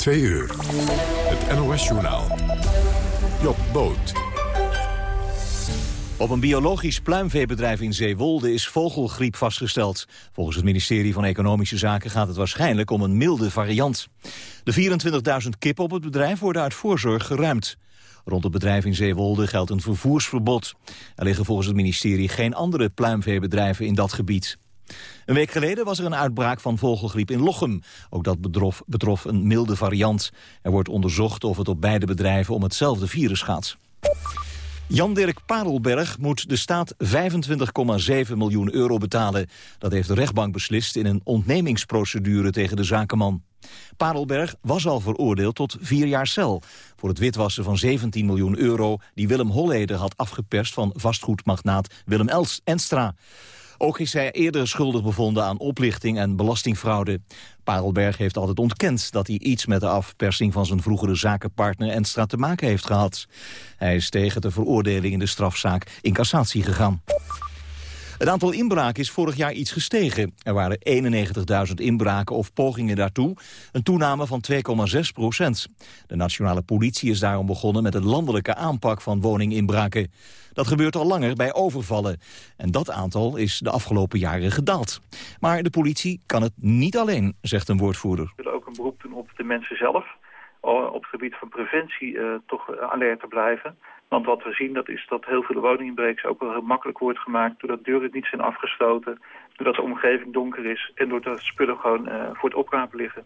Twee uur. Het NOS-journaal. Job Boot. Op een biologisch pluimveebedrijf in Zeewolde is vogelgriep vastgesteld. Volgens het ministerie van Economische Zaken gaat het waarschijnlijk om een milde variant. De 24.000 kippen op het bedrijf worden uit voorzorg geruimd. Rond het bedrijf in Zeewolde geldt een vervoersverbod. Er liggen volgens het ministerie geen andere pluimveebedrijven in dat gebied. Een week geleden was er een uitbraak van vogelgriep in Lochem. Ook dat betrof, een milde variant. Er wordt onderzocht of het op beide bedrijven om hetzelfde virus gaat. Jan-Dirk Parelberg moet de staat 25,7 miljoen euro betalen. Dat heeft de rechtbank beslist in een ontnemingsprocedure tegen de zakenman. Parelberg was al veroordeeld tot vier jaar cel... voor het witwassen van 17 miljoen euro... die Willem Holleder had afgeperst van vastgoedmagnaat Willem Enstra. Ook is hij eerder schuldig bevonden aan oplichting en belastingfraude. Parelberg heeft altijd ontkend dat hij iets met de afpersing van zijn vroegere zakenpartner Enstra te maken heeft gehad. Hij is tegen de veroordeling in de strafzaak in cassatie gegaan. Het aantal inbraken is vorig jaar iets gestegen. Er waren 91.000 inbraken of pogingen daartoe, een toename van 2,6 procent. De nationale politie is daarom begonnen met een landelijke aanpak van woninginbraken. Dat gebeurt al langer bij overvallen. En dat aantal is de afgelopen jaren gedaald. Maar de politie kan het niet alleen, zegt een woordvoerder. We willen ook een beroep doen op de mensen zelf. Op het gebied van preventie uh, toch alert te blijven. Want wat we zien dat is dat heel veel woninginbrekers ook wel heel makkelijk wordt gemaakt... doordat deuren niet zijn afgesloten, doordat de omgeving donker is... en doordat spullen gewoon uh, voor het oprapen liggen.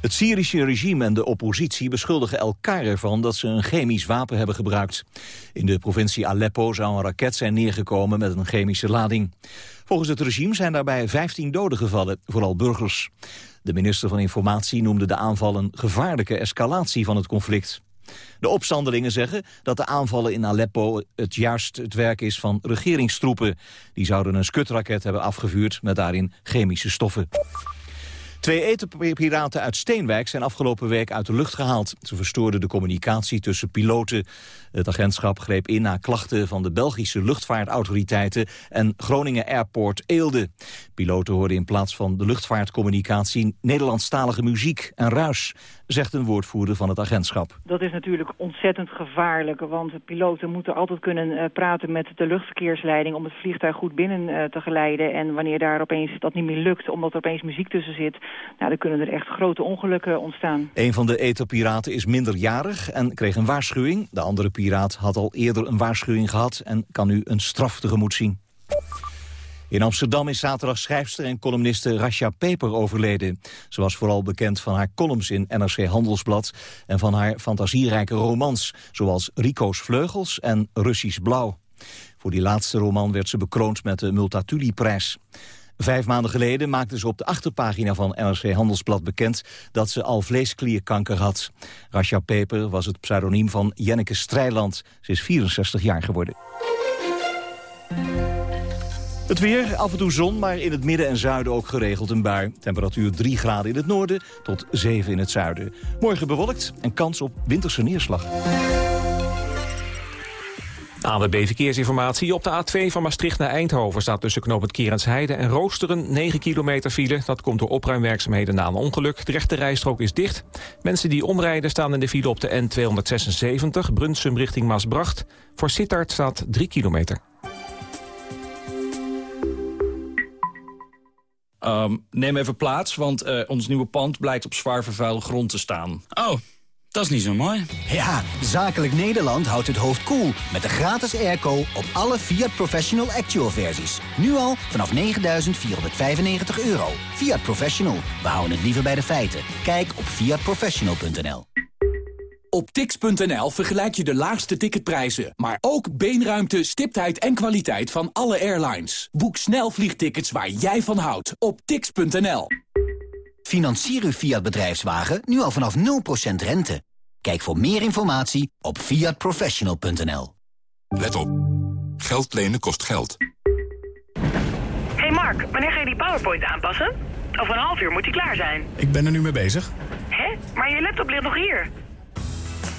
Het Syrische regime en de oppositie beschuldigen elkaar ervan dat ze een chemisch wapen hebben gebruikt. In de provincie Aleppo zou een raket zijn neergekomen met een chemische lading. Volgens het regime zijn daarbij 15 doden gevallen, vooral burgers. De minister van Informatie noemde de aanval een gevaarlijke escalatie van het conflict. De opstandelingen zeggen dat de aanvallen in Aleppo het juist het werk is van regeringstroepen. Die zouden een skutraket hebben afgevuurd met daarin chemische stoffen. Twee etenpiraten uit Steenwijk zijn afgelopen week uit de lucht gehaald. Ze verstoorden de communicatie tussen piloten. Het agentschap greep in na klachten van de Belgische luchtvaartautoriteiten en Groningen Airport Eelde. Piloten hoorden in plaats van de luchtvaartcommunicatie Nederlandstalige muziek en ruis, zegt een woordvoerder van het agentschap. Dat is natuurlijk ontzettend gevaarlijk, want piloten moeten altijd kunnen uh, praten met de luchtverkeersleiding om het vliegtuig goed binnen uh, te geleiden. En wanneer daar opeens dat niet meer lukt, omdat er opeens muziek tussen zit, nou, dan kunnen er echt grote ongelukken ontstaan. Een van de etapiraten is minderjarig en kreeg een waarschuwing. De andere piraat had al eerder een waarschuwing gehad en kan nu een straf tegemoet zien. In Amsterdam is zaterdag schrijfster en columniste Rasha Peper overleden. Ze was vooral bekend van haar columns in NRC Handelsblad... en van haar fantasierijke romans, zoals Rico's Vleugels en Russisch Blauw. Voor die laatste roman werd ze bekroond met de Multatuli-prijs. Vijf maanden geleden maakte ze op de achterpagina van NRC Handelsblad bekend dat ze al vleesklierkanker had. Rasha Peper was het pseudoniem van Jenneke Strijland. Ze is 64 jaar geworden. Het weer, af en toe zon, maar in het midden en zuiden ook geregeld een bui. Temperatuur 3 graden in het noorden tot 7 in het zuiden. Morgen bewolkt en kans op winterse neerslag. ANWB Verkeersinformatie. Op de A2 van Maastricht naar Eindhoven staat tussen knooppunt Kerensheide en Roosteren 9 kilometer file. Dat komt door opruimwerkzaamheden na een ongeluk. De rechte rijstrook is dicht. Mensen die omrijden staan in de file op de N276, Brunsum richting Maasbracht. Voor Sittard staat 3 kilometer. Um, neem even plaats, want uh, ons nieuwe pand blijkt op zwaar vervuilde grond te staan. Oh, dat is niet zo mooi. Ja, Zakelijk Nederland houdt het hoofd koel cool met de gratis airco op alle Fiat Professional Actual versies. Nu al vanaf 9.495 euro. Fiat Professional, we houden het liever bij de feiten. Kijk op fiatprofessional.nl. Op tix.nl vergelijk je de laagste ticketprijzen, maar ook beenruimte, stiptheid en kwaliteit van alle airlines. Boek snel vliegtickets waar jij van houdt op tix.nl. Financier uw Fiat bedrijfswagen nu al vanaf 0% rente. Kijk voor meer informatie op fiatprofessional.nl. Let op. Geld lenen kost geld. Hey Mark, wanneer ga je die PowerPoint aanpassen? Over een half uur moet die klaar zijn. Ik ben er nu mee bezig. Hé, maar je laptop ligt nog hier.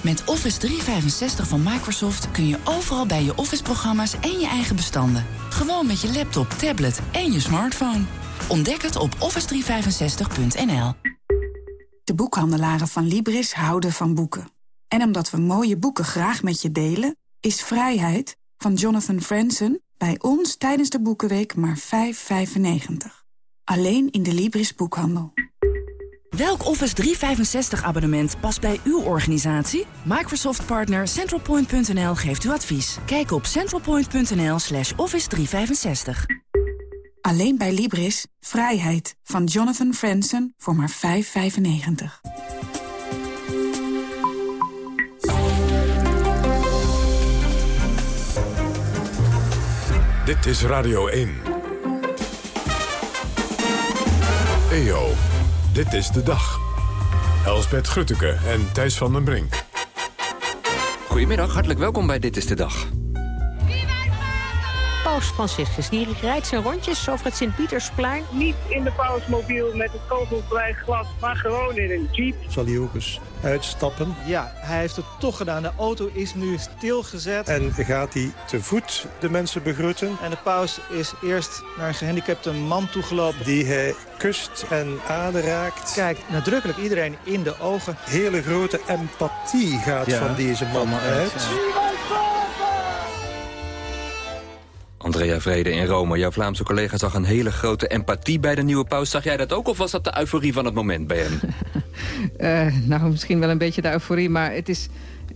Met Office 365 van Microsoft kun je overal bij je Office-programma's en je eigen bestanden. Gewoon met je laptop, tablet en je smartphone. Ontdek het op office365.nl. De boekhandelaren van Libris houden van boeken. En omdat we mooie boeken graag met je delen... is Vrijheid van Jonathan Franzen bij ons tijdens de Boekenweek maar 5,95. Alleen in de Libris boekhandel. Welk Office 365 abonnement past bij uw organisatie? Microsoft partner CentralPoint.nl geeft u advies. Kijk op centralpoint.nl slash office 365. Alleen bij Libris. Vrijheid van Jonathan Franzen voor maar 5,95. Dit is Radio 1. EO, dit is de dag. Elsbeth Grutteke en Thijs van den Brink. Goedemiddag, hartelijk welkom bij Dit is de Dag. Paus Franciscus die rijdt zijn rondjes over het Sint-Pietersplein. Niet in de pausmobiel met het kogelvrij glas, maar gewoon in een jeep. Zal hij ook eens uitstappen? Ja, hij heeft het toch gedaan. De auto is nu stilgezet. En gaat hij te voet de mensen begroeten? En de paus is eerst naar een gehandicapte man toegelopen. Die hij kust en aanraakt. Kijkt nadrukkelijk iedereen in de ogen. Hele grote empathie gaat Ja, van deze man uit. Andrea Vrede in Rome, jouw Vlaamse collega zag een hele grote empathie bij de nieuwe paus. Zag jij dat ook of was dat de euforie van het moment bij hem? Eh, nou, misschien wel een beetje de euforie, maar het is...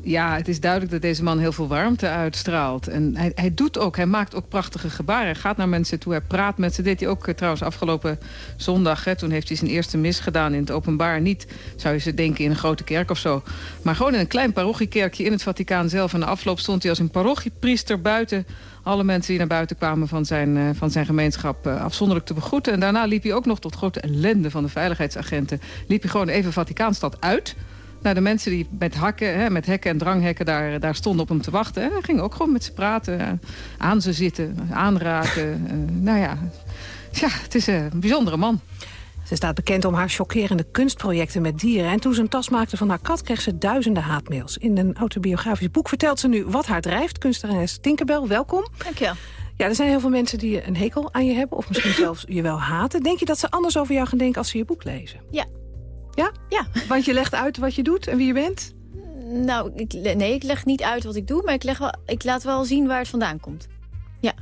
Ja, het is duidelijk dat deze man heel veel warmte uitstraalt. En hij, hij doet ook, hij maakt ook prachtige gebaren. Hij gaat naar mensen toe, hij praat met ze. Deed hij ook eh, trouwens afgelopen zondag. Hè, toen heeft hij zijn eerste mis gedaan in het openbaar. Niet, zou je ze denken, in een grote kerk of zo. Maar gewoon in een klein parochiekerkje in het Vaticaan zelf. En de afloop stond hij als een parochiepriester buiten... alle mensen die naar buiten kwamen van zijn, eh, van zijn gemeenschap eh, afzonderlijk te begroeten. En daarna liep hij ook nog tot grote ellende van de veiligheidsagenten... liep hij gewoon even Vaticaanstad uit... Nou, de mensen die met, hakken, hè, met hekken en dranghekken daar, daar stonden op hem te wachten... Hè, gingen ook gewoon met ze praten, eh, aan ze zitten, aanraken. eh, nou ja, ja, het is een bijzondere man. Ze staat bekend om haar chockerende kunstprojecten met dieren. En toen ze een tas maakte van haar kat, kreeg ze duizenden haatmails. In een autobiografisch boek vertelt ze nu wat haar drijft. Kunstenares Tinkerbell, welkom. Dankjewel. Ja, er zijn heel veel mensen die een hekel aan je hebben... of misschien zelfs je wel haten. Denk je dat ze anders over jou gaan denken als ze je boek lezen? Ja. Ja? Ja. Want je legt uit wat je doet en wie je bent? Nou, ik, nee, ik leg niet uit wat ik doe, maar ik, leg wel, ik laat wel zien waar het vandaan komt. Ja.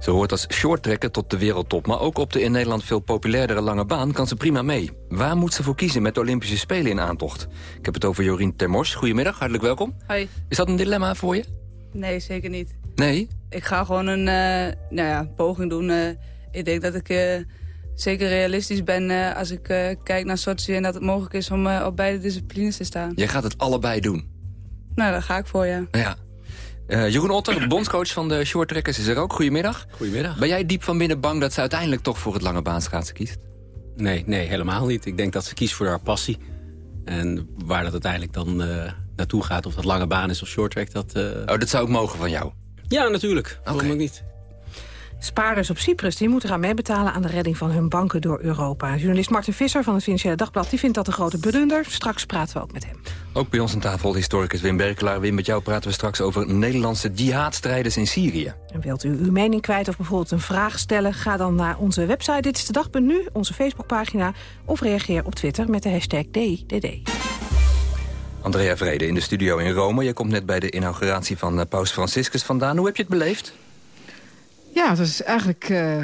Ze hoort als shorttrekker tot de wereldtop, maar ook op de in Nederland veel populairdere lange baan kan ze prima mee. Waar moet ze voor kiezen met de Olympische Spelen in aantocht? Ik heb het over Jorien Termors. Goedemiddag, hartelijk welkom. Hoi. Is dat een dilemma voor je? Nee, zeker niet. Nee? Ik ga gewoon een eh, nou ja, poging doen. eh. ik denk dat ik eh, zeker realistisch ben eh, als ik eh, kijk naar Sochi... en dat het mogelijk is om eh, op beide disciplines te staan. Jij gaat het allebei doen. Nou, daar ga ik voor, ja. Ja. Eh, Jeroen Otter, de bondscoach van de shorttrekkers, is er ook. Goedemiddag. Goedemiddag. Ben jij diep van binnen bang dat ze uiteindelijk toch voor het lange baanschaatsen kiest? Nee, nee, helemaal niet. Ik denk dat ze kiest voor haar passie. En waar dat uiteindelijk dan eh, naartoe gaat, of dat lange baan is of shorttrack, dat... eh, Oh, dat zou ook mogen van jou? Ja, natuurlijk. Waarom ook niet? Spaarders op Cyprus die moeten gaan meebetalen aan de redding van hun banken door Europa. Journalist Martin Visser van het Financiële Dagblad die vindt dat een grote blunder. Straks praten we ook met hem. Ook bij ons aan tafel historicus Wim Berkelaar. Wim, met jou praten we straks over Nederlandse jihadstrijders in Syrië. En wilt u uw mening kwijt of bijvoorbeeld een vraag stellen... ga dan naar onze website Dit is de Dag.nu, onze Facebookpagina... of reageer op Twitter met de hashtag DDD. Andrea Vrede in de studio in Rome. Je komt net bij de inauguratie van eh, Paus Franciscus vandaan. Hoe heb je het beleefd? Ja, dat is eigenlijk eh,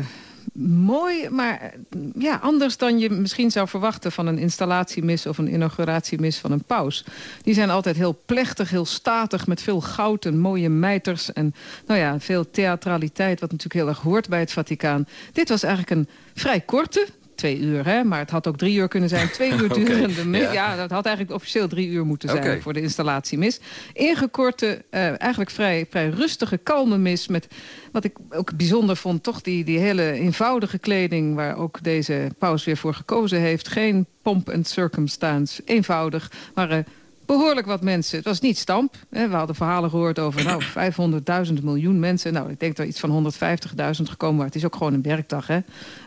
mooi, maar eh, ja, anders dan je misschien zou verwachten... van een installatiemis of een inauguratiemis van een paus. Die zijn altijd heel plechtig, heel statig, met veel goud en mooie mijters... en nou ja, veel theatraliteit, wat natuurlijk heel erg hoort bij het Vaticaan. Dit was eigenlijk een vrij korte, twee uur, hè? maar het had ook drie uur kunnen zijn. Twee uur durende mis. ja. Ja. dat had eigenlijk officieel drie uur moeten zijn voor de installatiemis. Ingekorte, eh, eigenlijk vrij, vrij rustige, kalme mis met... wat ik ook bijzonder vond, toch die, die hele eenvoudige kleding... waar ook deze paus weer voor gekozen heeft. Geen pomp en circumstance, eenvoudig. Maar eh, behoorlijk wat mensen. Het was niet stamp. Hè. We hadden verhalen gehoord over nou, 500.000 miljoen mensen. Nou, ik denk dat iets van 150.000 gekomen waren. Het is ook gewoon een werkdag. Hè.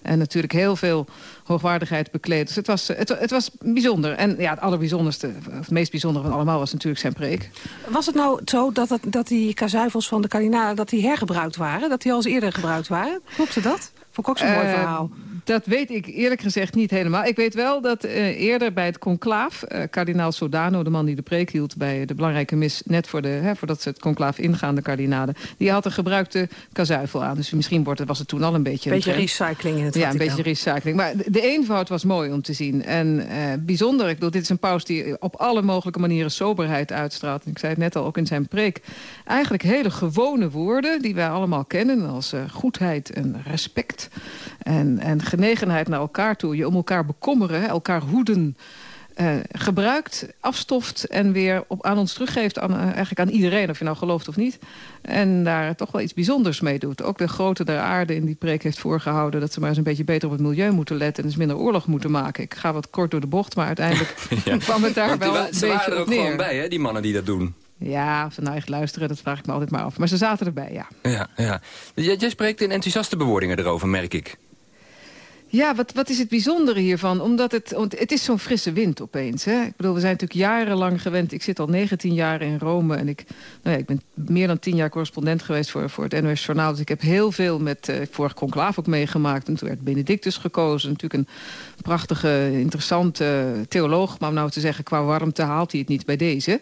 En natuurlijk heel veel hoogwaardigheid bekleed. Dus het was, het, het was bijzonder. En ja, het allerbijzonderste, of het meest bijzondere van allemaal... was natuurlijk zijn preek. Was het nou zo dat, het, dat die kazuivels van de kardinalen... dat die hergebruikt waren? Dat die al eens eerder gebruikt waren? Klopte dat? Vond ik ook zo'n mooi Eh, verhaal. Dat weet ik eerlijk gezegd niet helemaal. Ik weet wel dat uh, eerder bij het conclaaf... Uh, kardinaal Sodano, de man die de preek hield bij de belangrijke mis... net voor de, hè, voordat ze het conclaaf ingaan, de kardinalen... die had een gebruikte kazuifel aan. Dus misschien wordt, was het toen al een beetje... Een beetje recycling in het Ja, een beetje recycling. Maar de eenvoud was mooi om te zien. En uh, bijzonder, ik bedoel, dit is een paus die op alle mogelijke manieren soberheid uitstraalt. En ik zei het net al, ook in zijn preek. Eigenlijk hele gewone woorden die wij allemaal kennen... als goedheid en respect en, en genegenheid naar elkaar toe. Je om elkaar bekommeren, elkaar hoeden. Uh, gebruikt, afstoft en weer op, aan ons teruggeeft... Aan, uh, eigenlijk aan iedereen, of je nou gelooft of niet. En daar toch wel iets bijzonders mee doet. Ook de grote der aarde in die preek heeft voorgehouden... dat ze maar eens een beetje beter op het milieu moeten letten... en eens minder oorlog moeten maken. Ik ga wat kort door de bocht, maar uiteindelijk ja. kwam het daar wel een beetje op neer. Ze waren er ook gewoon bij, hè, die mannen die dat doen. Ja, of ze nou echt luisteren, dat vraag ik me altijd maar af. Maar ze zaten erbij, ja. Ja, ja. Jij, jij spreekt in enthousiaste bewoordingen erover, merk ik. Ja, wat, wat is het bijzondere hiervan? Omdat het, want het is zo'n frisse wind opeens. Hè? Ik bedoel, we zijn natuurlijk jarenlang gewend. Ik zit al 19 jaar in Rome en ik, nou ja, ik ben meer dan 10 jaar correspondent geweest voor, voor het NOS Journaal. Dus ik heb heel veel met uh, vorig conclaaf ook meegemaakt. En toen werd Benedictus gekozen. Natuurlijk een prachtige, interessante theoloog. Maar om nou te zeggen, qua warmte haalt hij het niet bij deze.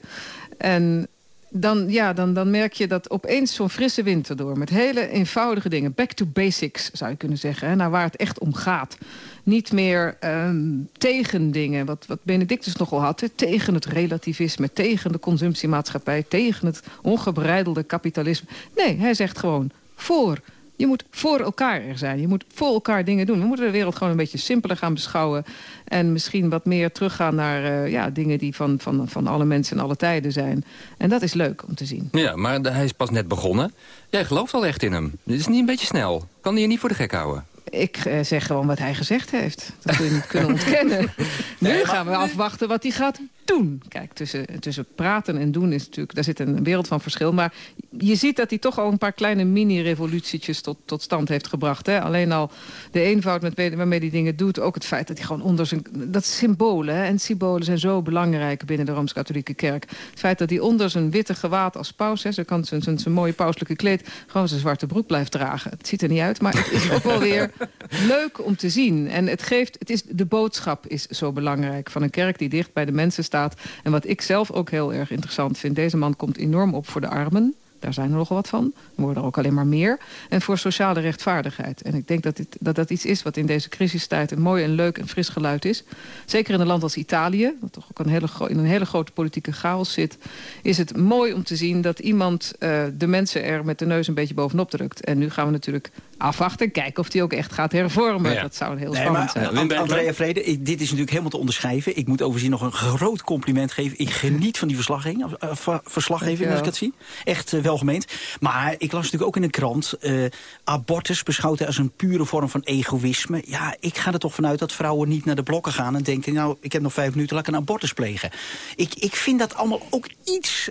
En dan, ja, dan, dan merk je dat opeens zo'n frisse winter door... met hele eenvoudige dingen. Back to basics, zou je kunnen zeggen. Hè, naar waar het echt om gaat. Niet meer um, tegen dingen, wat, wat Benedictus nogal had. Tegen het relativisme, tegen de consumptiemaatschappij... tegen het ongebreidelde kapitalisme. Nee, hij zegt gewoon voor je moet voor elkaar er zijn. Je moet voor elkaar dingen doen. We moeten de wereld gewoon een beetje simpeler gaan beschouwen. En misschien wat meer teruggaan naar uh, ja, dingen die van, van, van alle mensen en alle tijden zijn. En dat is leuk om te zien. Ja, maar hij is pas net begonnen. Jij gelooft al echt in hem. Dit is niet een beetje snel. Kan hij je niet voor de gek houden? Ik uh, zeg gewoon wat hij gezegd heeft. Dat kun je niet kunnen ontkennen. nu gaan we afwachten wat hij gaat doen. Kijk, tussen, tussen praten en doen is natuurlijk... daar zit een wereld van verschil. Maar je ziet dat hij toch al een paar kleine mini-revolutietjes tot, tot stand heeft gebracht. Hè? Alleen al de eenvoud met, waarmee hij dingen doet. Ook het feit dat hij gewoon onder zijn... Dat symbolen, hè? en symbolen zijn zo belangrijk binnen de Rooms-Katholieke Kerk. Het feit dat hij onder zijn witte gewaad als paus... Hè, zo kan zijn, zijn, zijn mooie pauselijke kleed... gewoon zijn zwarte broek blijft dragen. Het ziet er niet uit, maar het is ook wel weer leuk om te zien. En het geeft... Het is, de boodschap is zo belangrijk van een kerk die dicht bij de mensen staat staat. En wat ik zelf ook heel erg interessant vind... deze man komt enorm op voor de armen. Daar zijn er nogal wat van. Er worden er ook alleen maar meer. En voor sociale rechtvaardigheid. En ik denk dat, dit, dat dat iets is wat in deze crisistijd... een mooi en leuk en fris geluid is. Zeker in een land als Italië, dat toch ook een hele, in een hele grote politieke chaos zit... is het mooi om te zien dat iemand uh, de mensen er met de neus een beetje bovenop drukt. En nu gaan we natuurlijk afwachten. Kijken of die ook echt gaat hervormen. Ja. Dat zou heel nee, spannend maar, zijn. And Andrea Vrede, ik, dit is natuurlijk helemaal te onderschrijven. Ik moet overigens nog een groot compliment geven. Ik geniet van die verslaggeving, uh, verslaggeving als ik het zie. Echt uh, welgemeend. Maar ik las natuurlijk ook in de krant... Uh, abortus beschouwd als een pure vorm van egoïsme. Ja, ik ga er toch vanuit dat vrouwen niet naar de blokken gaan... en denken, nou, ik heb nog vijf minuten, laat ik een abortus plegen. Ik, ik vind dat allemaal ook iets...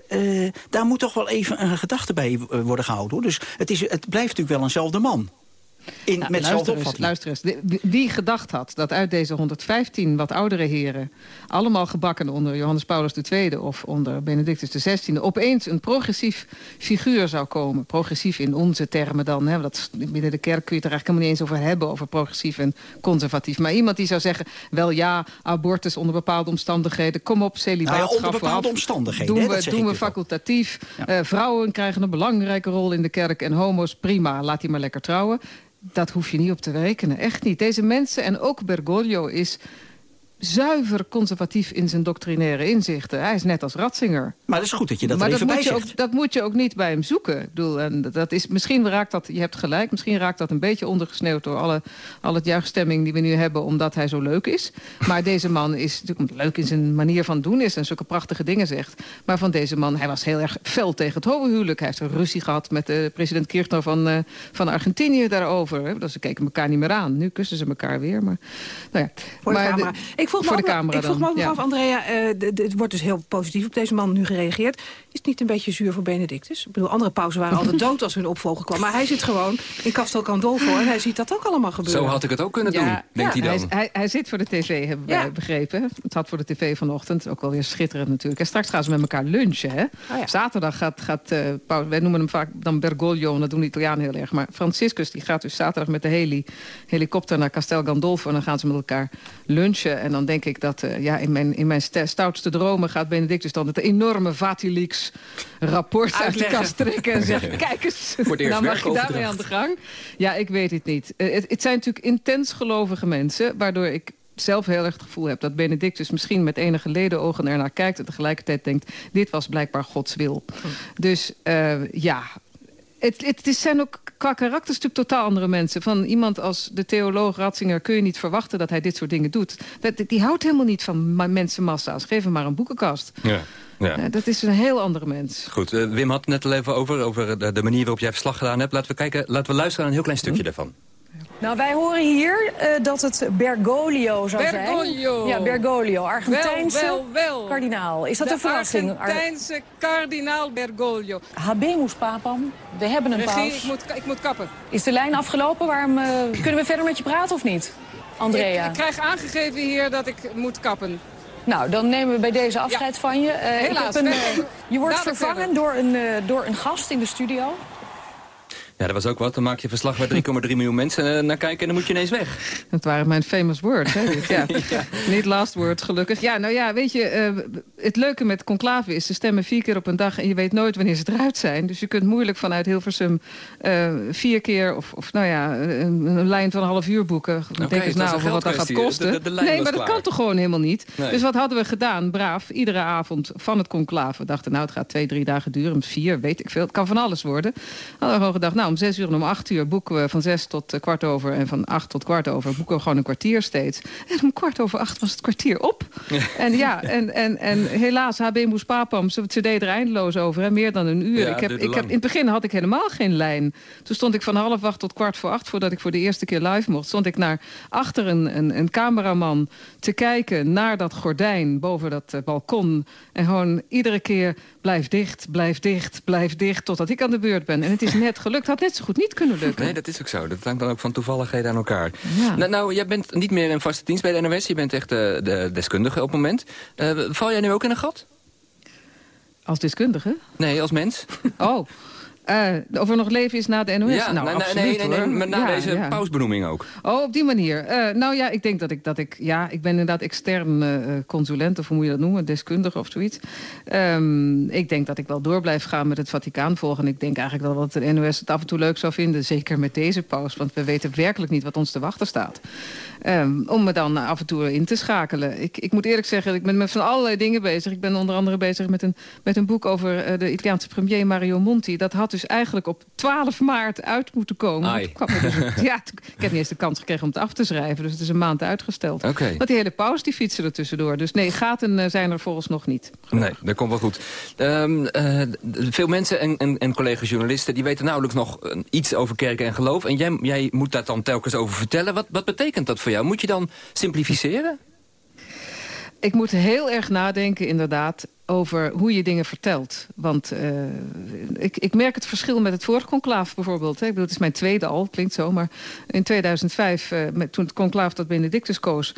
daar moet toch wel even een gedachte bij worden gehouden. Hoor. Dus het, is, het blijft natuurlijk wel eenzelfde man. In, nou, met luister, eens, luister eens. Wie gedacht had dat uit deze 115 wat oudere heren... allemaal gebakken onder Johannes Paulus II of onder Benedictus XVI... opeens een progressief figuur zou komen. Progressief in onze termen dan. Hè, dat, binnen de kerk kun je het er eigenlijk helemaal niet eens over hebben... over progressief en conservatief. Maar iemand die zou zeggen... wel ja, abortus onder bepaalde omstandigheden. Kom op, celibaat, nou, onder bepaalde omstandigheden. Doen we, doen we facultatief. Ja. Uh, vrouwen krijgen een belangrijke rol in de kerk... en homo's, prima, laat die maar lekker trouwen dat hoef je niet op te rekenen. Echt niet. Deze mensen, en ook Bergoglio, is zuiver conservatief in zijn doctrinaire inzichten. Hij is net als Ratzinger. Maar dat is goed dat je dat maar er even dat moet je ook, Dat moet je ook niet bij hem zoeken. Ik bedoel, en dat is, misschien raakt dat, je hebt gelijk, misschien raakt dat een beetje ondergesneeuwd... door alle, al het juichstemming die we nu hebben, omdat hij zo leuk is. Maar deze man is natuurlijk leuk in zijn manier van doen is... en zulke prachtige dingen zegt. Maar van deze man, hij was heel erg fel tegen het homohuwelijk. Hij heeft een ruzie gehad met de president Kirchner van, uh, van Argentinië daarover. Dus ze keken elkaar niet meer aan. Nu kussen ze elkaar weer. Maar, nou ja. maar, ik vroeg voor me de camera ik vroeg me ook nog Ja. af, Andrea, eh, het wordt dus heel positief op deze man nu gereageerd. Is het niet een beetje zuur voor Benedictus? Ik bedoel, andere pauzen waren altijd dood als hun opvolger kwam. Maar hij zit gewoon in Castel Gandolfo en hij ziet dat ook allemaal gebeuren. Zo had ik het ook kunnen doen, denkt hij hij, dan. hij, hij zit voor de tv, hebben wij begrepen. Het had voor de tv vanochtend, ook wel weer schitterend natuurlijk. En straks gaan ze met elkaar lunchen. Hè? ja. Zaterdag gaat, gaat eh, Paus, wij noemen hem vaak dan Bergoglio, en dat doen de Italianen heel erg. Maar Franciscus die gaat dus zaterdag met de heli, helikopter naar Castel Gandolfo. En dan gaan ze met elkaar lunchen. En dan denk ik dat eh, ja, in mijn, in mijn st- stoutste dromen gaat Benedictus dan het enorme Vatilix rapport uit de kast trekken. En zeggen, kijk eens, Voor eerst nou mag je daarmee aan de gang. Ja, ik weet het niet. Eh, het, het zijn natuurlijk intens gelovige mensen... waardoor ik zelf heel erg het gevoel heb dat Benedictus misschien met enige ledenogen ernaar kijkt... en tegelijkertijd denkt, dit was blijkbaar Gods wil. Dus eh, ja, het, het zijn ook qua karakters natuurlijk totaal andere mensen. Van iemand als de theoloog Ratzinger kun je niet verwachten dat hij dit soort dingen doet. Dat, die houdt helemaal niet van ma- mensenmassa's. Geef hem maar een boekenkast. Ja. Ja. Eh, dat is een heel andere mens. Goed, eh, Wim had het net al even over, over de, de manier waarop jij verslag gedaan hebt. Laten we, kijken, laten we luisteren naar een heel klein stukje daarvan. Nou, wij horen hier eh, dat het Bergoglio zou Bergoglio. zijn. Ja, Bergoglio, Argentijnse Wel, wel, wel. kardinaal. Is dat de een verrassing? Argentijnse kardinaal Bergoglio. Habemus papam, we hebben een Regie, paus. ik moet, ik moet kappen. Is de lijn afgelopen? Waarom, eh, kunnen we verder met je praten of niet? Andrea. Ik, ik krijg aangegeven hier dat ik moet kappen. Nou, dan nemen we bij deze afscheid van je. Ik Helaas, een, je wordt vervangen door een, door een gast in de studio. Ja, dat was ook wat. Dan maak je verslag waar 3,3 miljoen mensen eh, naar kijken en dan moet je ineens weg. Dat waren mijn famous words, hè? dit, ja. Niet last word, gelukkig. Ja, nou ja, weet je, eh, het leuke met conclave is... ze stemmen vier keer op een dag en je weet nooit wanneer ze eruit zijn. Dus je kunt moeilijk vanuit Hilversum eh, vier keer... of, of nou ja, een, een lijn van een half uur boeken. Denk eens dat is na een over wat dat gaat kosten. De- de lijn nee, maar dat klaar. kan toch gewoon helemaal niet? Nee. Dus wat hadden we gedaan? Braaf, iedere avond van het conclave. We dachten, nou, het gaat twee, drie dagen duren. Vier, weet ik veel. Het kan van alles worden. Hadden we gewoon gedacht, nou, om zes uur en om acht uur boeken we van zes tot eh, kwart over... en van acht tot kwart over boeken we gewoon een kwartier steeds. En om kwart over acht was het kwartier op. En ja, en, en, en helaas, HB Moes Papam, ze, ze deed er eindeloos over, hè, meer dan een uur. Ja, ik heb, ik heb, in het begin had ik helemaal geen lijn. Toen stond ik van half acht tot kwart voor acht, voordat ik voor de eerste keer live mocht... stond ik naar achter een, een, een cameraman te kijken naar dat gordijn boven dat eh, balkon. En gewoon iedere keer blijf dicht, blijf dicht, blijf dicht, totdat ik aan de beurt ben. En het is net gelukt. Had net zo goed niet kunnen lukken. Nee, dat is ook zo. Dat hangt dan ook van toevalligheden aan elkaar. Ja. Nou, nou, jij bent niet meer in vaste dienst bij de NOS. Je bent echt eh, de deskundige op het moment. Eh, val jij nu ook in een gat? Als deskundige? Nee, als mens? Oh, eh, of er nog leven is na de NOS? ja, nou, nee, nee, absoluut, nee, maar na Ja, deze ja. pausbenoeming ook. Oh, op die manier. Eh, nou ja, ik denk dat ik, dat ik... Ja, ik ben inderdaad extern eh, consulent, of hoe moet je dat noemen? Deskundige of zoiets. Ehm, ik denk dat ik wel door blijf gaan met het Vaticaan volgen. Ik denk eigenlijk wel dat de NOS het af en toe leuk zou vinden. Zeker met deze paus, want we weten werkelijk niet wat ons te wachten staat. Ehm, om me dan af en toe in te schakelen. Ik, ik moet eerlijk zeggen, ik ben met van allerlei dingen bezig. Ik ben onder andere bezig met een, met een boek over eh, de Italiaanse premier Mario Monti. Dat had dus eigenlijk op 12 maart uit moeten komen. Kwam er dus ja, ik heb niet eens de kans gekregen om het af te schrijven. Dus het is een maand uitgesteld. Oké. Want die hele paus die fietsen er tussendoor. Dus nee, gaten eh, zijn er volgens nog niet. Nee, dat komt wel goed. Ehm, eh, veel mensen en, en, en collega-journalisten... die weten nauwelijks nog iets over kerk en geloof. En jij, jij moet daar dan telkens over vertellen. Wat, wat betekent dat voor jou? Moet je dan simplificeren? Ik moet heel erg nadenken, inderdaad, over hoe je dingen vertelt. Want eh, ik, ik merk het verschil met het vorige conclaaf bijvoorbeeld. Hè. Ik bedoel, het is mijn tweede al, klinkt zo. Maar in 2005, eh, toen het conclaaf dat Benedictus koos...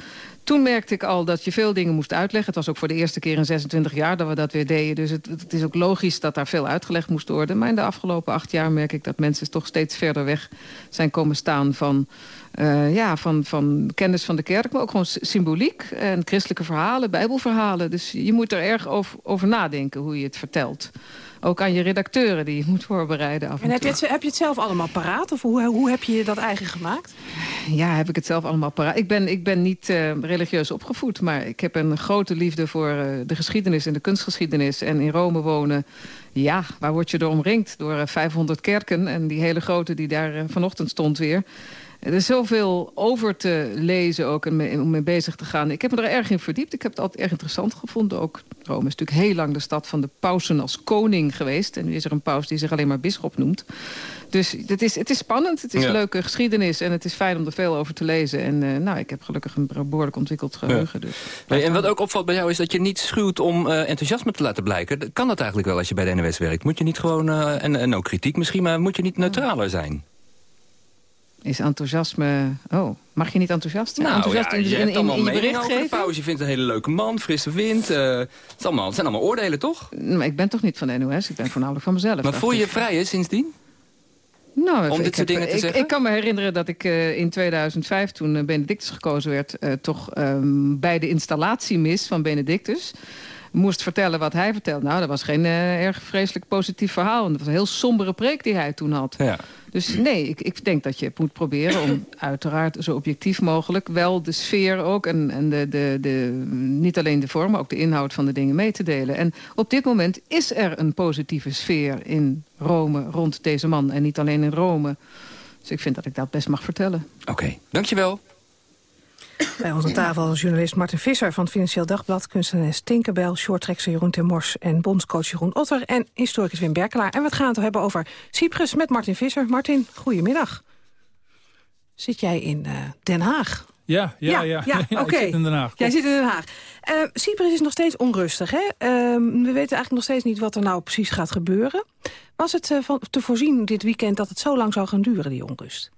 toen merkte ik al dat je veel dingen moest uitleggen. Het was ook voor de eerste keer in 26 jaar dat we dat weer deden. Dus het, het is ook logisch dat daar veel uitgelegd moest worden. Maar in de afgelopen acht jaar merk ik dat mensen toch steeds verder weg zijn komen staan... van, eh, ja, van, van kennis van de kerk, maar ook gewoon sy- symboliek... en christelijke verhalen, bijbelverhalen. Dus je moet er erg over, over nadenken hoe je het vertelt. Ook aan je redacteuren die je moet voorbereiden af en, En heb je, het, heb je het zelf allemaal paraat? Of hoe, hoe heb je dat eigen gemaakt? Ja, heb ik het zelf allemaal paraat. Ik ben, ik ben niet eh, religieus opgevoed, maar ik heb een grote liefde voor eh, de geschiedenis en de kunstgeschiedenis. En in Rome wonen, ja, waar word je door omringd? Door eh, 500 kerken en die hele grote die daar vanochtend stond weer. Er is zoveel over te lezen ook en mee, om mee bezig te gaan. Ik heb me er erg in verdiept. Ik heb het altijd erg interessant gevonden. Ook Rome is natuurlijk heel lang de stad van de pausen als koning geweest. En nu is er een paus die zich alleen maar bisschop noemt. Dus het is, het is spannend, het is Ja. leuke geschiedenis... en het is fijn om er veel over te lezen. En eh, nou, ik heb gelukkig een behoorlijk ontwikkeld geheugen. Dus. Nee, en wat ook opvalt bij jou is dat je niet schuwt om eh, enthousiasme te laten blijken. Kan dat eigenlijk wel als je bij de NWS werkt? Moet je niet gewoon, eh, en, en ook kritiek misschien, maar moet je niet neutraler zijn? Is enthousiasme... Oh, mag je niet enthousiast zijn? Nou enthousiast ja, in, je hebt in, allemaal in je over de pauze. Je vindt een hele leuke man, frisse wind. eh, het, is allemaal, het zijn allemaal oordelen, toch? Maar ik ben toch niet van de NOS, ik ben voornamelijk van mezelf. Maar voel je je vrij is sindsdien? Nou, Om dit soort heb- dingen te ik, zeggen? Ik kan me herinneren dat ik eh, in 2005, toen eh, Benedictus gekozen werd... toch ehm, bij de installatiemis van Benedictus moest vertellen wat hij vertelde. Nou, dat was geen eh, erg vreselijk positief verhaal. En dat was een heel sombere preek die hij toen had. Ja. Dus nee, ik, ik denk dat je moet proberen om uiteraard zo objectief mogelijk... wel de sfeer ook en, en de, de, de, niet alleen de vorm, maar ook de inhoud van de dingen mee te delen. En op dit moment is er een positieve sfeer in Rome rond deze man. En niet alleen in Rome. Dus ik vind dat ik dat best mag vertellen. Oké, dankjewel. Bij ons aan tafel journalist Martin Visser van het Financieel Dagblad... kunstenares Tinkerbell, shorttrekster Jeroen ten Mors... en bondscoach Jeroen Otter en historicus Wim Berkelaar. En we gaan het hebben over Cyprus met Martin Visser. Martin, goedemiddag. Zit jij in eh, Den Haag? Ja, ja, ja. ja, ik zit in Den Haag. Jij zit in Den Haag. Eh, Cyprus is nog steeds onrustig, hè? Ehm, we weten eigenlijk nog steeds niet wat er nou precies gaat gebeuren. Was het eh, van, te voorzien dit weekend dat het zo lang zou gaan duren, die onrust?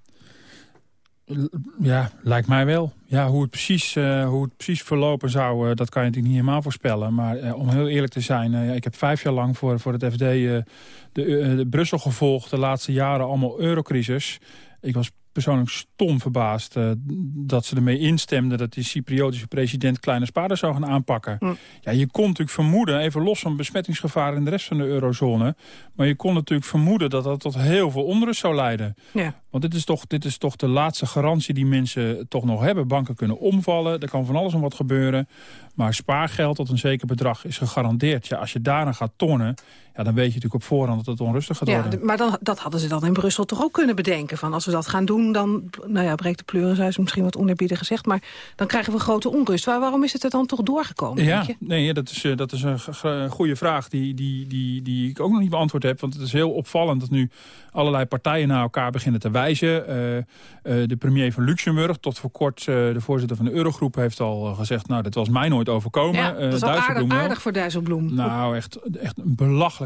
Ja, lijkt mij wel. Ja, hoe, het precies, eh, hoe het precies verlopen zou, eh, dat kan je natuurlijk niet helemaal voorspellen. Maar eh, om heel eerlijk te zijn, ik heb vijf jaar lang voor, voor het FD de, de Brussel gevolgd. De laatste jaren allemaal eurocrisis. Ik was persoonlijk stom verbaasd eh, dat ze ermee instemden... dat die Cypriotische president kleine spaarders zou gaan aanpakken. Ja, je kon natuurlijk vermoeden, even los van besmettingsgevaar in de rest van de eurozone... maar je kon natuurlijk vermoeden dat dat tot heel veel onrust zou leiden. Ja. Want dit is, toch, dit is toch de laatste garantie die mensen toch nog hebben. Banken kunnen omvallen, er kan van alles en wat gebeuren. Maar spaargeld tot een zeker bedrag is gegarandeerd. Ja, als je daaraan gaat tonnen, ja, dan weet je natuurlijk op voorhand dat het onrustig gaat Ja, worden. maar dan, dat hadden ze dan in Brussel toch ook kunnen bedenken. Van als we dat gaan doen, dan nou ja, breekt de pleurenhuis misschien wat oneerbiedig gezegd. Maar dan krijgen we grote onrust. Waar, waarom is het er dan toch doorgekomen, Ja, denk je? nee, dat is, eh, dat is een goede vraag die, die, die, die ik ook nog niet beantwoord heb. Want het is heel opvallend dat nu allerlei partijen naar elkaar beginnen te wijzen. Eh, eh, de premier van Luxemburg, tot voor kort de voorzitter van de Eurogroep... heeft al gezegd, nou, dit was mij nooit overkomen. Ja, dat is wel aardig, voor Dijsselbloem. Nou, echt, echt een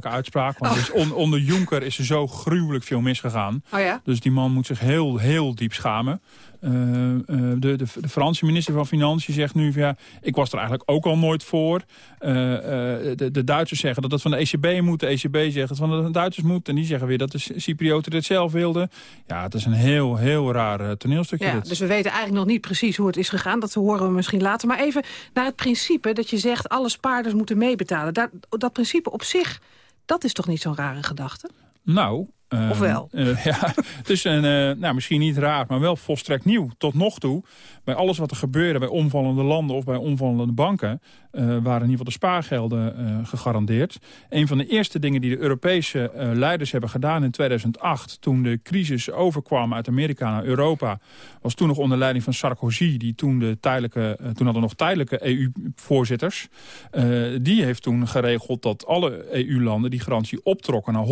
uitspraak. Want Oh. on- onder Juncker is er zo gruwelijk veel misgegaan. Oh ja? Dus die man moet zich heel, heel diep schamen. Eh, eh, de, de, de Franse minister van Financiën zegt nu... Van, ja, ik was er eigenlijk ook al nooit voor. Eh, de, de Duitsers zeggen dat het van de ECB moet. De ECB zegt dat het van de Duitsers moet. En die zeggen weer dat de Cyprioten dit zelf wilden. Ja, het is een heel, heel raar toneelstukje Ja, dit. dus we weten eigenlijk nog niet precies hoe het is gegaan. Dat horen we misschien later. Maar even naar het principe dat je zegt... alle spaarders moeten meebetalen. Daar, dat principe op zich, dat is toch niet zo'n rare gedachte? Nou... eh, Of wel? eh, ja, is een, eh, nou, misschien niet raar, maar wel volstrekt nieuw. Tot nog toe, bij alles wat er gebeurde bij omvallende landen of bij omvallende banken... eh, waren in ieder geval de spaargelden gegarandeerd. Een van de eerste dingen die de Europese leiders hebben gedaan in 2008... toen de crisis overkwam uit Amerika naar Europa... was toen nog onder leiding van Sarkozy... die toen, de tijdelijke, toen hadden we nog tijdelijke EU-voorzitters... Die heeft toen geregeld dat alle EU-landen die garantie optrokken naar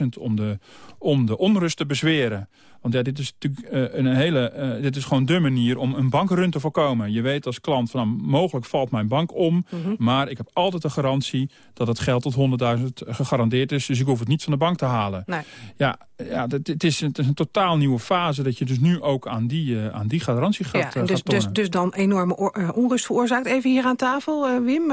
100.000 om de, om de onrust te bezweren. Want ja, dit is natuurlijk eh, een hele, eh, dit is gewoon de manier om een bankrun te voorkomen. Je weet als klant van nou, mogelijk valt mijn bank om, Mhm. maar ik heb altijd de garantie dat het geld tot 100.000 gegarandeerd is. Dus ik hoef het niet van de bank te halen. Nee. Ja, ja het, is, het is een totaal nieuwe fase dat je dus nu ook aan die, eh, aan die garantie gaat, Ja, dus, gaat dus, tonen. dus dan enorme or- onrust veroorzaakt. Even hier aan tafel, Wim.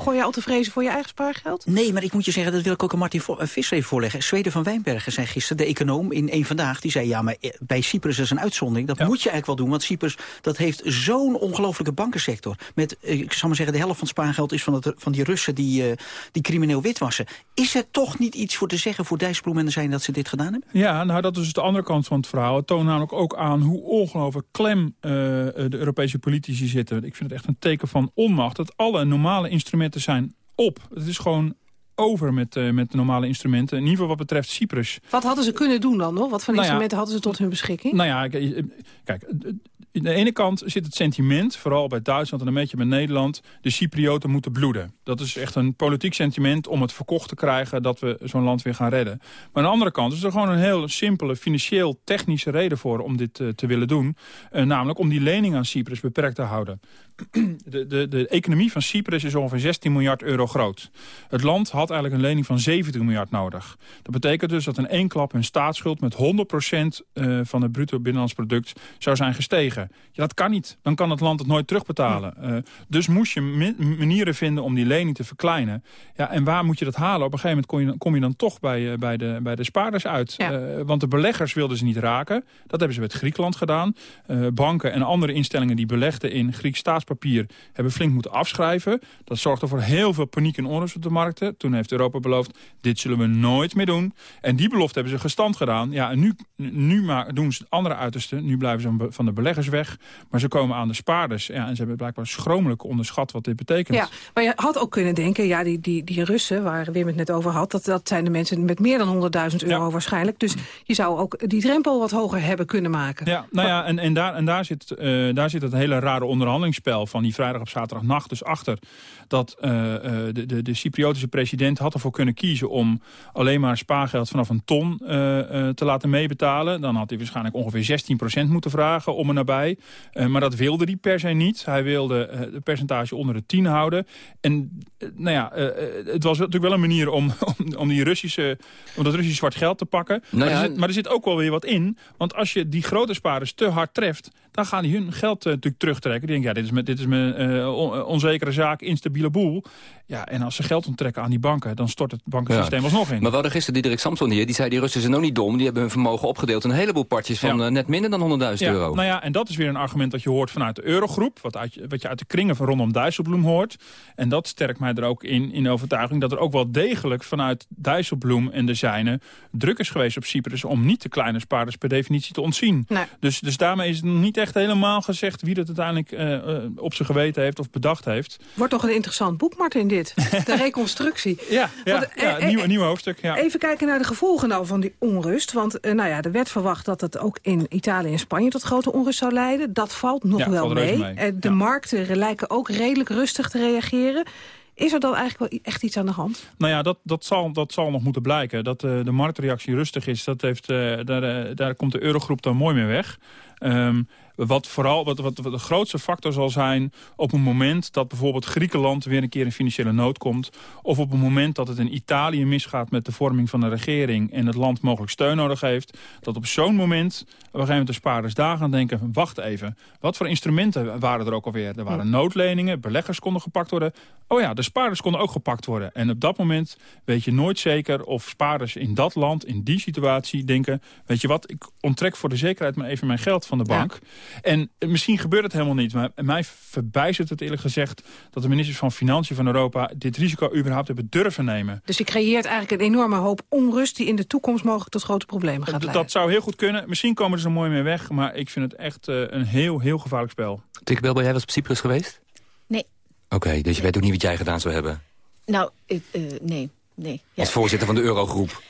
Gooi je al te vrezen voor je eigen spaargeld? Nee, maar ik moet je zeggen, dat wil ik ook aan Martin Visser even voorleggen. Zweden van Wijnbergen zei gisteren, de econoom in één Vandaag... die zei, ja, maar eh, bij Cyprus is een uitzondering. Dat moet je eigenlijk wel doen, want Cyprus dat heeft zo'n ongelofelijke bankensector. Met, eh, ik zal maar zeggen, de helft van het spaargeld is van, het, van die Russen... Die, eh, die crimineel witwassen. Is er toch niet iets voor te zeggen voor Dijsselbloem en de zijn dat ze dit gedaan hebben? Ja, nou dat is dus de andere kant van het verhaal. Het toont namelijk ook aan hoe ongelooflijk klem de Europese politici zitten. Ik vind het echt een teken van onmacht. Dat alle normale instrumenten zijn op. Het is gewoon over met, uh, met de normale instrumenten. In ieder geval wat betreft Cyprus. Wat hadden ze kunnen doen dan nog? Wat voor Nou ja, instrumenten hadden ze tot hun beschikking? Nou ja, kijk, kijk, aan de ene kant zit het sentiment, vooral bij Duitsland en een beetje bij Nederland, de Cyprioten moeten bloeden. Dat is echt een politiek sentiment om het verkocht te krijgen dat we zo'n land weer gaan redden. Maar aan de andere kant is er gewoon een heel simpele financieel-technische reden voor om dit eh, te willen doen. Eh, namelijk om die lening aan Cyprus beperkt te houden. De, de, de economie van Cyprus is ongeveer 16 miljard euro groot. Het land had eigenlijk een lening van 17 miljard nodig. Dat betekent dus dat in één klap hun staatsschuld met 100% eh, van het bruto binnenlands product zou zijn gestegen. Ja, dat kan niet. Dan kan het land het nooit terugbetalen. Eh, dus moest je manieren vinden om die lening te verkleinen. Ja, en waar moet je dat halen? Op een gegeven moment kom je, kom je dan toch bij, eh, bij, de, bij de spaarders uit. Want de beleggers wilden ze niet raken. Dat hebben ze met Griekenland gedaan. Banken en andere instellingen die belegden in Grieks staatspapier... hebben flink moeten afschrijven. Dat zorgde voor heel veel paniek en onrust op de markten. Toen heeft Europa beloofd, dit zullen we nooit meer doen. En die belofte hebben ze gestand gedaan. Ja, en nu, nu maar doen ze het andere uiterste. Nu blijven ze van de beleggers weg. Maar ze komen aan de spaarders. Ja, en ze hebben blijkbaar schromelijk onderschat wat dit betekent. Ja, maar je had ook kunnen denken, ja, die, die, die Russen, waar Wim het net over had... dat, dat zijn de mensen met meer dan 100.000 euro waarschijnlijk. Dus je zou ook die drempel wat hoger hebben kunnen maken. Ja, nou ja, en, en, daar, en daar, zit, eh, daar zit het hele rare onderhandelingsspel van die vrijdag op zaterdagnacht dus achter. Dat eh, eh, de, de, de Cypriotische president had ervoor kunnen kiezen om alleen maar spaargeld vanaf een ton eh, te laten meebetalen. Dan had hij waarschijnlijk ongeveer 16% moeten vragen om er nabij. Maar dat wilde hij per se niet. Hij wilde het percentage onder de 10 houden. En nou ja, het was natuurlijk wel een manier om, om, om, die Russische, om dat Russische zwart geld te pakken. Nou maar, er zit, maar er zit ook wel weer wat in. Want als je die grote spaarders te hard treft... dan gaan die hun geld natuurlijk terugtrekken. Die denken, ja, dit is mijn, dit is mijn on- onzekere zaak, instabiele boel. Ja, en als ze geld onttrekken aan die banken... dan stort het bankensysteem alsnog in. Maar we hadden gisteren Diederik Samson hier. Die zei, die Russen zijn ook niet dom. Die hebben hun vermogen opgedeeld in een heleboel partjes van eh, net minder dan 100.000 Ja, euro. nou ja, en dat is weer een argument dat je hoort vanuit de Eurogroep. Wat, uit, je- wat je uit de kringen van rondom Dijsselbloem hoort. En dat sterkt mij er ook in, in de overtuiging dat er ook wel degelijk vanuit Dijsselbloem en de zijne druk is geweest op Cyprus om niet de kleine spaarders per definitie te ontzien. Nee. Dus, dus daarmee is het nog niet echt helemaal gezegd wie dat uiteindelijk eh, eh, op zijn geweten heeft of bedacht heeft. Wordt toch een interessant boek, Martin, dit. De reconstructie. Ja, ja, Want, eh, ja, eh, nieuw, nieuw hoofdstuk. Ja. Even kijken naar de gevolgen nou van die onrust. Want eh, nou ja, er werd verwacht dat het ook in Italië en Spanje tot grote onrust zou leiden. Dat valt nog Ja, wel valt mee. mee. Eh, de markten lijken ook redelijk rustig te reageren. Is er dan eigenlijk wel echt iets aan de hand? Nou ja, dat, dat, zal, dat zal nog moeten blijken. Dat eh, de marktreactie rustig is, dat heeft, eh, daar, eh, daar komt de eurogroep dan mooi mee weg. Ehm, wat vooral wat, wat, wat de grootste factor zal zijn op een moment dat bijvoorbeeld Griekenland weer een keer in financiële nood komt. Of op een moment dat het in Italië misgaat met de vorming van de regering en het land mogelijk steun nodig heeft. Dat op zo'n moment op een gegeven moment de spaarders daar gaan denken, wacht even, wat voor instrumenten waren er ook alweer? Er waren noodleningen, beleggers konden gepakt worden. Oh ja, de spaarders konden ook gepakt worden. En op dat moment weet je nooit zeker of spaarders in dat land, in die situatie denken, weet je wat, ik onttrek voor de zekerheid maar even mijn geld van de bank. En misschien gebeurt het helemaal niet. Maar mij verbijstert het eerlijk gezegd... dat de ministers van Financiën van Europa... dit risico überhaupt hebben durven nemen. Dus je creëert eigenlijk een enorme hoop onrust... die in de toekomst mogelijk tot grote problemen gaat Dat, leiden. dat zou heel goed kunnen. Misschien komen ze er mooi mee weg. Maar ik vind het echt eh, een heel, heel gevaarlijk spel. Tikbel, ben jij wel eens op Cyprus geweest? Nee. Oké, dus je weet ook niet wat jij gedaan zou hebben. Nou, ik, eh, nee. nee. Ja. Als voorzitter van de Eurogroep.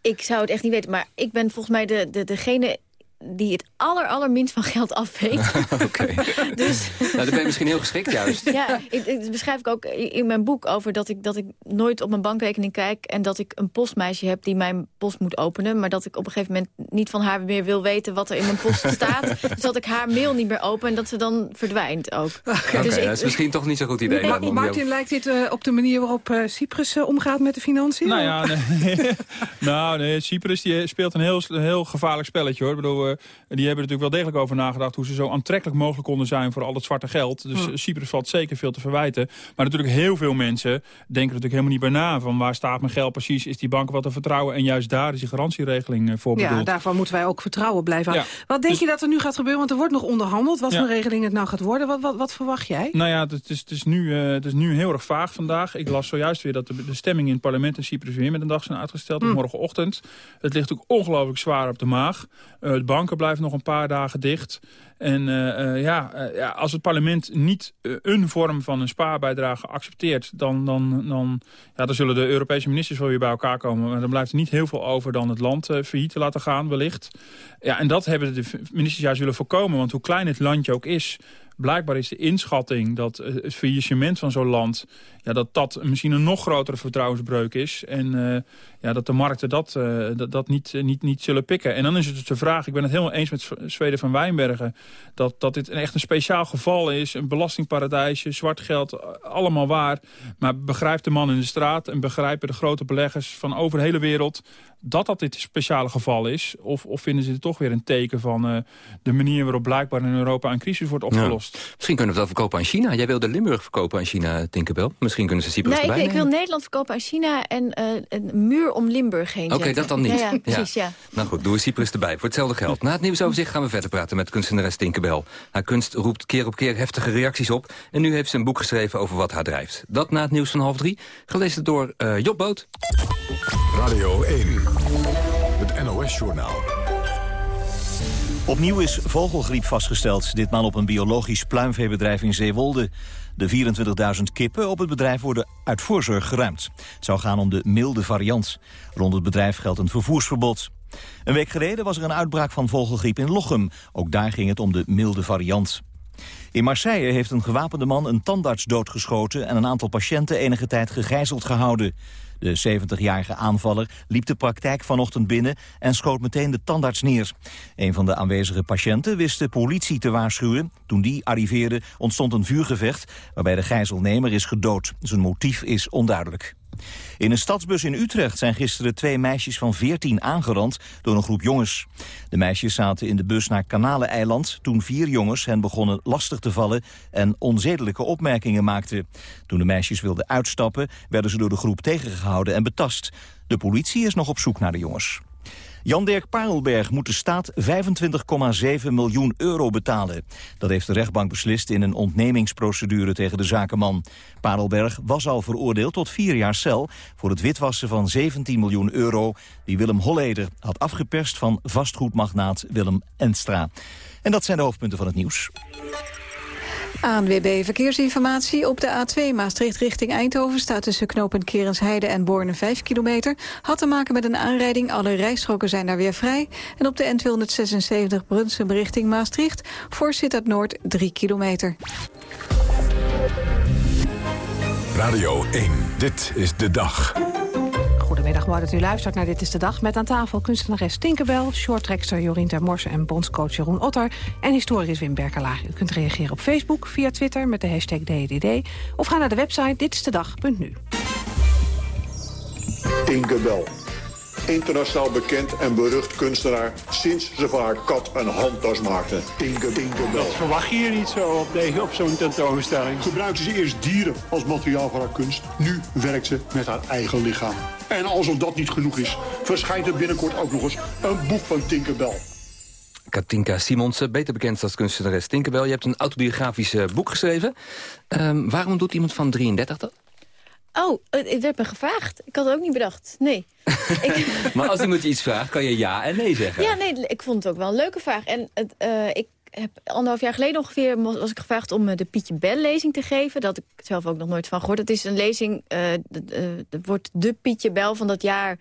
Ik zou het echt niet weten, maar ik ben volgens mij de, de, degene die het aller, allerminst van geld af weet. dus Nou, dan ben je misschien heel geschikt juist. ja, ik, ik- dat beschrijf ik ook in mijn boek over dat ik, dat ik nooit op mijn bankrekening kijk... en dat ik een postmeisje heb die mijn post moet openen... maar dat ik op een gegeven moment niet van haar meer wil weten wat er in mijn post staat. dus dat ik haar mail niet meer open en dat ze dan verdwijnt ook. Oké, dus ik- dat is misschien toch niet zo'n goed idee. Ma- dan om Martin, lijkt dit eh, op de manier waarop eh, Cyprus eh, omgaat met de financiën? Nou ja, nee. nou, nee, Cyprus die speelt een heel, heel gevaarlijk spelletje. hoor. Ik bedoel, die hebben er natuurlijk wel degelijk over nagedacht... hoe ze zo aantrekkelijk mogelijk konden zijn voor al het zwarte geld. Dus Hm. eh, Cyprus valt zeker veel te verwijten. Maar natuurlijk heel veel mensen denken er natuurlijk helemaal niet bij na... van waar staat mijn geld precies, is die banken wat te vertrouwen... en juist daar is die garantieregeling eh, voor Ja, bedoeld. daarvan moeten wij ook vertrouwen blijven houden. Ja. Wat denk je dat er nu gaat gebeuren? Want er wordt nog onderhandeld. Wat Ja. voor regeling het nou gaat worden. Wat, wat, wat verwacht jij? Nou ja, het is, het, is nu, eh, het is nu heel erg vaag vandaag. Ik las zojuist weer dat de, de stemming in het parlement in Cyprus weer met een dag zijn uitgesteld. Hm. Morgenochtend. Het ligt ook ongelooflijk zwaar op de maag. Eh, de banken banken blijven nog een paar dagen dicht. En ja, ja, als het parlement niet een vorm van een spaarbijdrage accepteert... Dan, dan, dan, ja, dan zullen de Europese ministers wel weer bij elkaar komen. Maar dan blijft er niet heel veel over dan het land failliet te laten gaan, wellicht. Ja, en dat hebben de ministers juist willen voorkomen. Want hoe klein het landje ook is blijkbaar is de inschatting dat het faillissement van zo'n land... Ja, dat dat misschien een nog grotere vertrouwensbreuk is. En uh, ja, dat de markten dat, uh, dat, dat niet, niet, niet zullen pikken. En dan is het dus de vraag, ik ben het helemaal eens met Zweden van Wijnbergen... dat, dat dit echt een speciaal geval is. Een belastingparadijsje, zwart geld, allemaal waar. Maar begrijpt de man in de straat en begrijpen de grote beleggers van over de hele wereld dat dat dit speciale geval is? Of, of vinden ze het toch weer een teken van uh, de manier waarop blijkbaar in Europa een crisis wordt opgelost? Ja. Misschien kunnen we dat verkopen aan China. Jij wilde Limburg verkopen aan China, Tinkerbell. Misschien kunnen ze Cyprus nee, erbij ik, ik, wil Nederland verkopen aan China en uh, een muur om Limburg heen Oké, dat dan niet. Ja, ja precies, ja. Nou goed, doe Cyprus erbij. Voor hetzelfde geld. Na het nieuwsoverzicht gaan we verder praten met kunstenares Tinkerbell. Haar kunst roept keer op keer heftige reacties op. En nu heeft ze een boek geschreven over wat haar drijft. Dat na het nieuws van half drie. Gelezen door uh, Job Boot. Radio 1. Het NOS-journaal. Opnieuw is vogelgriep vastgesteld, ditmaal op een biologisch pluimveebedrijf in Zeewolde. De 24.000 kippen op het bedrijf worden uit voorzorg geruimd. Het zou gaan om de milde variant. Rond het bedrijf geldt een vervoersverbod. Een week geleden was er een uitbraak van vogelgriep in Lochem. Ook daar ging het om de milde variant. In Marseille heeft een gewapende man een tandarts doodgeschoten... en een aantal patiënten enige tijd gegijzeld gehouden. De 70-jarige aanvaller liep de praktijk vanochtend binnen en schoot meteen de tandarts neer. Een van de aanwezige patiënten wist de politie te waarschuwen. Toen die arriveerde ontstond een vuurgevecht waarbij de gijzelnemer is gedood. Zijn motief is onduidelijk. In een stadsbus in Utrecht zijn gisteren twee meisjes van 14 aangerand door een groep jongens. De meisjes zaten in de bus naar Kanaleneiland toen vier jongens hen begonnen lastig te vallen en onzedelijke opmerkingen maakten. Toen de meisjes wilden uitstappen werden ze door de groep tegengehouden en betast. De politie is nog op zoek naar de jongens. Jan-Dirk Parelberg moet de staat 25,7 miljoen euro betalen. Dat heeft de rechtbank beslist in een ontnemingsprocedure tegen de zakenman. Parelberg was al veroordeeld tot vier jaar cel... voor het witwassen van 17 miljoen euro... die Willem Holleder had afgeperst van vastgoedmagnaat Willem Enstra. En dat zijn de hoofdpunten van het nieuws. ANWB Verkeersinformatie. Op de A2 Maastricht richting Eindhoven staat tussen knooppunt Kerensheide en Borne 5 kilometer. Had te maken met een aanrijding, alle rijstroken zijn daar weer vrij. En op de N276 Brunsum richting Maastricht voor Sittard Noord 3 kilometer. Radio 1, dit is de dag. Goedemiddag, mooi dat u luistert naar Dit is de Dag. Met aan tafel kunstenares Tinkerbell, shorttrekster Jorien Termors... en bondscoach Jeroen Otter en historicus Wim Berkelaar. U kunt reageren op Facebook, via Twitter met de hashtag DDD... of ga naar de website ditistedag.nu. Tinkerbell. Internationaal bekend en berucht kunstenaar sinds ze van haar kat een handtas maakte. Tinker, Tinkerbell. Dat verwacht je hier niet zo op, deze- op zo'n tentoonstelling. Gebruikte ze eerst dieren als materiaal voor haar kunst. Nu werkt ze met haar eigen lichaam. En alsof dat niet genoeg is, verschijnt er binnenkort ook nog eens een boek van Tinkerbell. Katinka Simonsen, beter bekend als kunstenares Tinkerbell. Je hebt een autobiografisch boek geschreven. Ehm, waarom doet iemand van 33 dat? Oh, het het werd me gevraagd. Ik had het ook niet bedacht. Nee. Maar als iemand je iets vraagt, kan je ja en nee zeggen. Ja, nee, ik vond het ook wel een leuke vraag. En het, eh, ik heb anderhalf jaar geleden ongeveer was ik gevraagd om eh, de Pietje Bel lezing te geven. Dat had ik zelf ook nog nooit van gehoord. Het is een lezing, eh, d- eh, er wordt de Pietje Bel van dat jaar eh,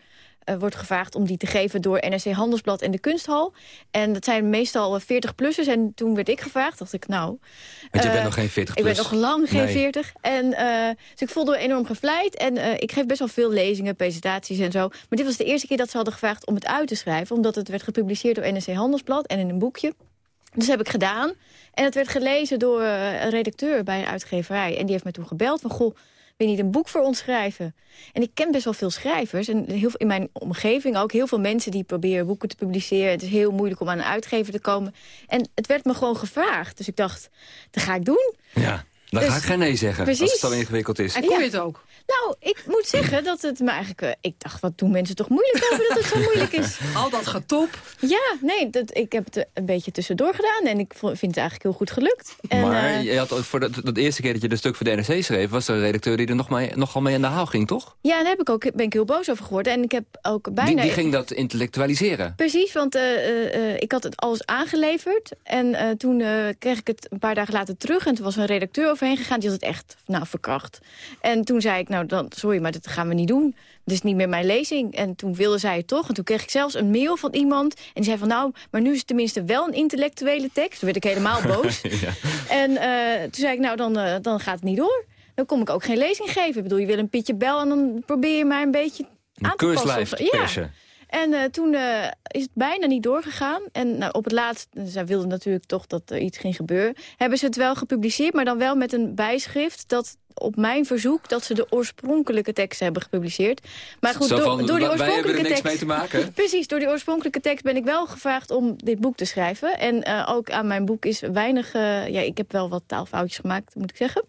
wordt gevraagd om die te geven door NRC Handelsblad en de Kunsthal. En dat zijn meestal 40-plussers. En toen werd ik gevraagd, dacht ik, nou... Want je eh, bent nog geen 40 Ik ben plus. nog lang geen Nee. 40. En, eh, dus ik voelde me enorm gevleid. En eh, ik geef best wel veel lezingen, presentaties en zo. Maar dit was de eerste keer dat ze hadden gevraagd om het uit te schrijven. Omdat het werd gepubliceerd door NRC Handelsblad en in een boekje. Dus heb ik gedaan. En het werd gelezen door eh, een redacteur bij een uitgeverij. En die heeft me toen gebeld van... goh, je niet een boek voor ons schrijven? En ik ken best wel veel schrijvers. En heel in mijn omgeving ook heel veel mensen die proberen boeken te publiceren. Het is heel moeilijk om aan een uitgever te komen. En het werd me gewoon gevraagd. Dus ik dacht, dat ga ik doen. Ja. Dan Dus- ga ik geen nee zeggen, als Precies. het zo ingewikkeld is. En kon je het ook? Nou, ik moet zeggen dat het me eigenlijk... eh, ik dacht, wat doen mensen toch moeilijk over dat het zo moeilijk is. Al dat getop. Ja, nee, dat, ik heb het een beetje tussendoor gedaan. En ik vind het eigenlijk heel goed gelukt. En, maar eh, je had, voor dat, dat eerste keer dat je de stuk voor de NRC schreef... was er een redacteur die er nog mee, nogal mee aan de haal ging, toch? ja, daar heb ik ook, ben ik heel boos over geworden. En ik heb ook bijna... Die, die ging dat intellectualiseren. Precies, want eh, ik had het alles aangeleverd. En eh, toen eh, kreeg ik het een paar dagen later terug. En toen was een redacteur overheen gegaan. Die had het echt nou, verkracht. En toen zei ik, nou, dan, sorry, maar dat gaan we niet doen. Het is niet meer mijn lezing. En toen wilde zij het toch. En toen kreeg ik zelfs een mail van iemand. En die zei van, nou, maar nu is het tenminste wel een intellectuele tekst. Toen werd ik helemaal boos. ja. En eh, toen zei ik, nou, dan, eh, dan gaat het niet door. Dan kom ik ook geen lezing geven. Ik bedoel, je wil een Pietje Bel en dan probeer je maar een beetje aan te passen. of- Ja. persen. En eh, toen eh, is het bijna niet doorgegaan. En nou, op het laatst, zij wilden natuurlijk toch dat er iets ging gebeuren... hebben ze het wel gepubliceerd, maar dan wel met een bijschrift... dat op mijn verzoek dat ze de oorspronkelijke tekst hebben gepubliceerd. Maar goed, door, van, door die er oorspronkelijke niks tekst... mee te maken. Precies, door die oorspronkelijke tekst ben ik wel gevraagd om dit boek te schrijven. En eh, ook aan mijn boek is weinig... ja, ik heb wel wat taalfoutjes gemaakt, moet ik zeggen.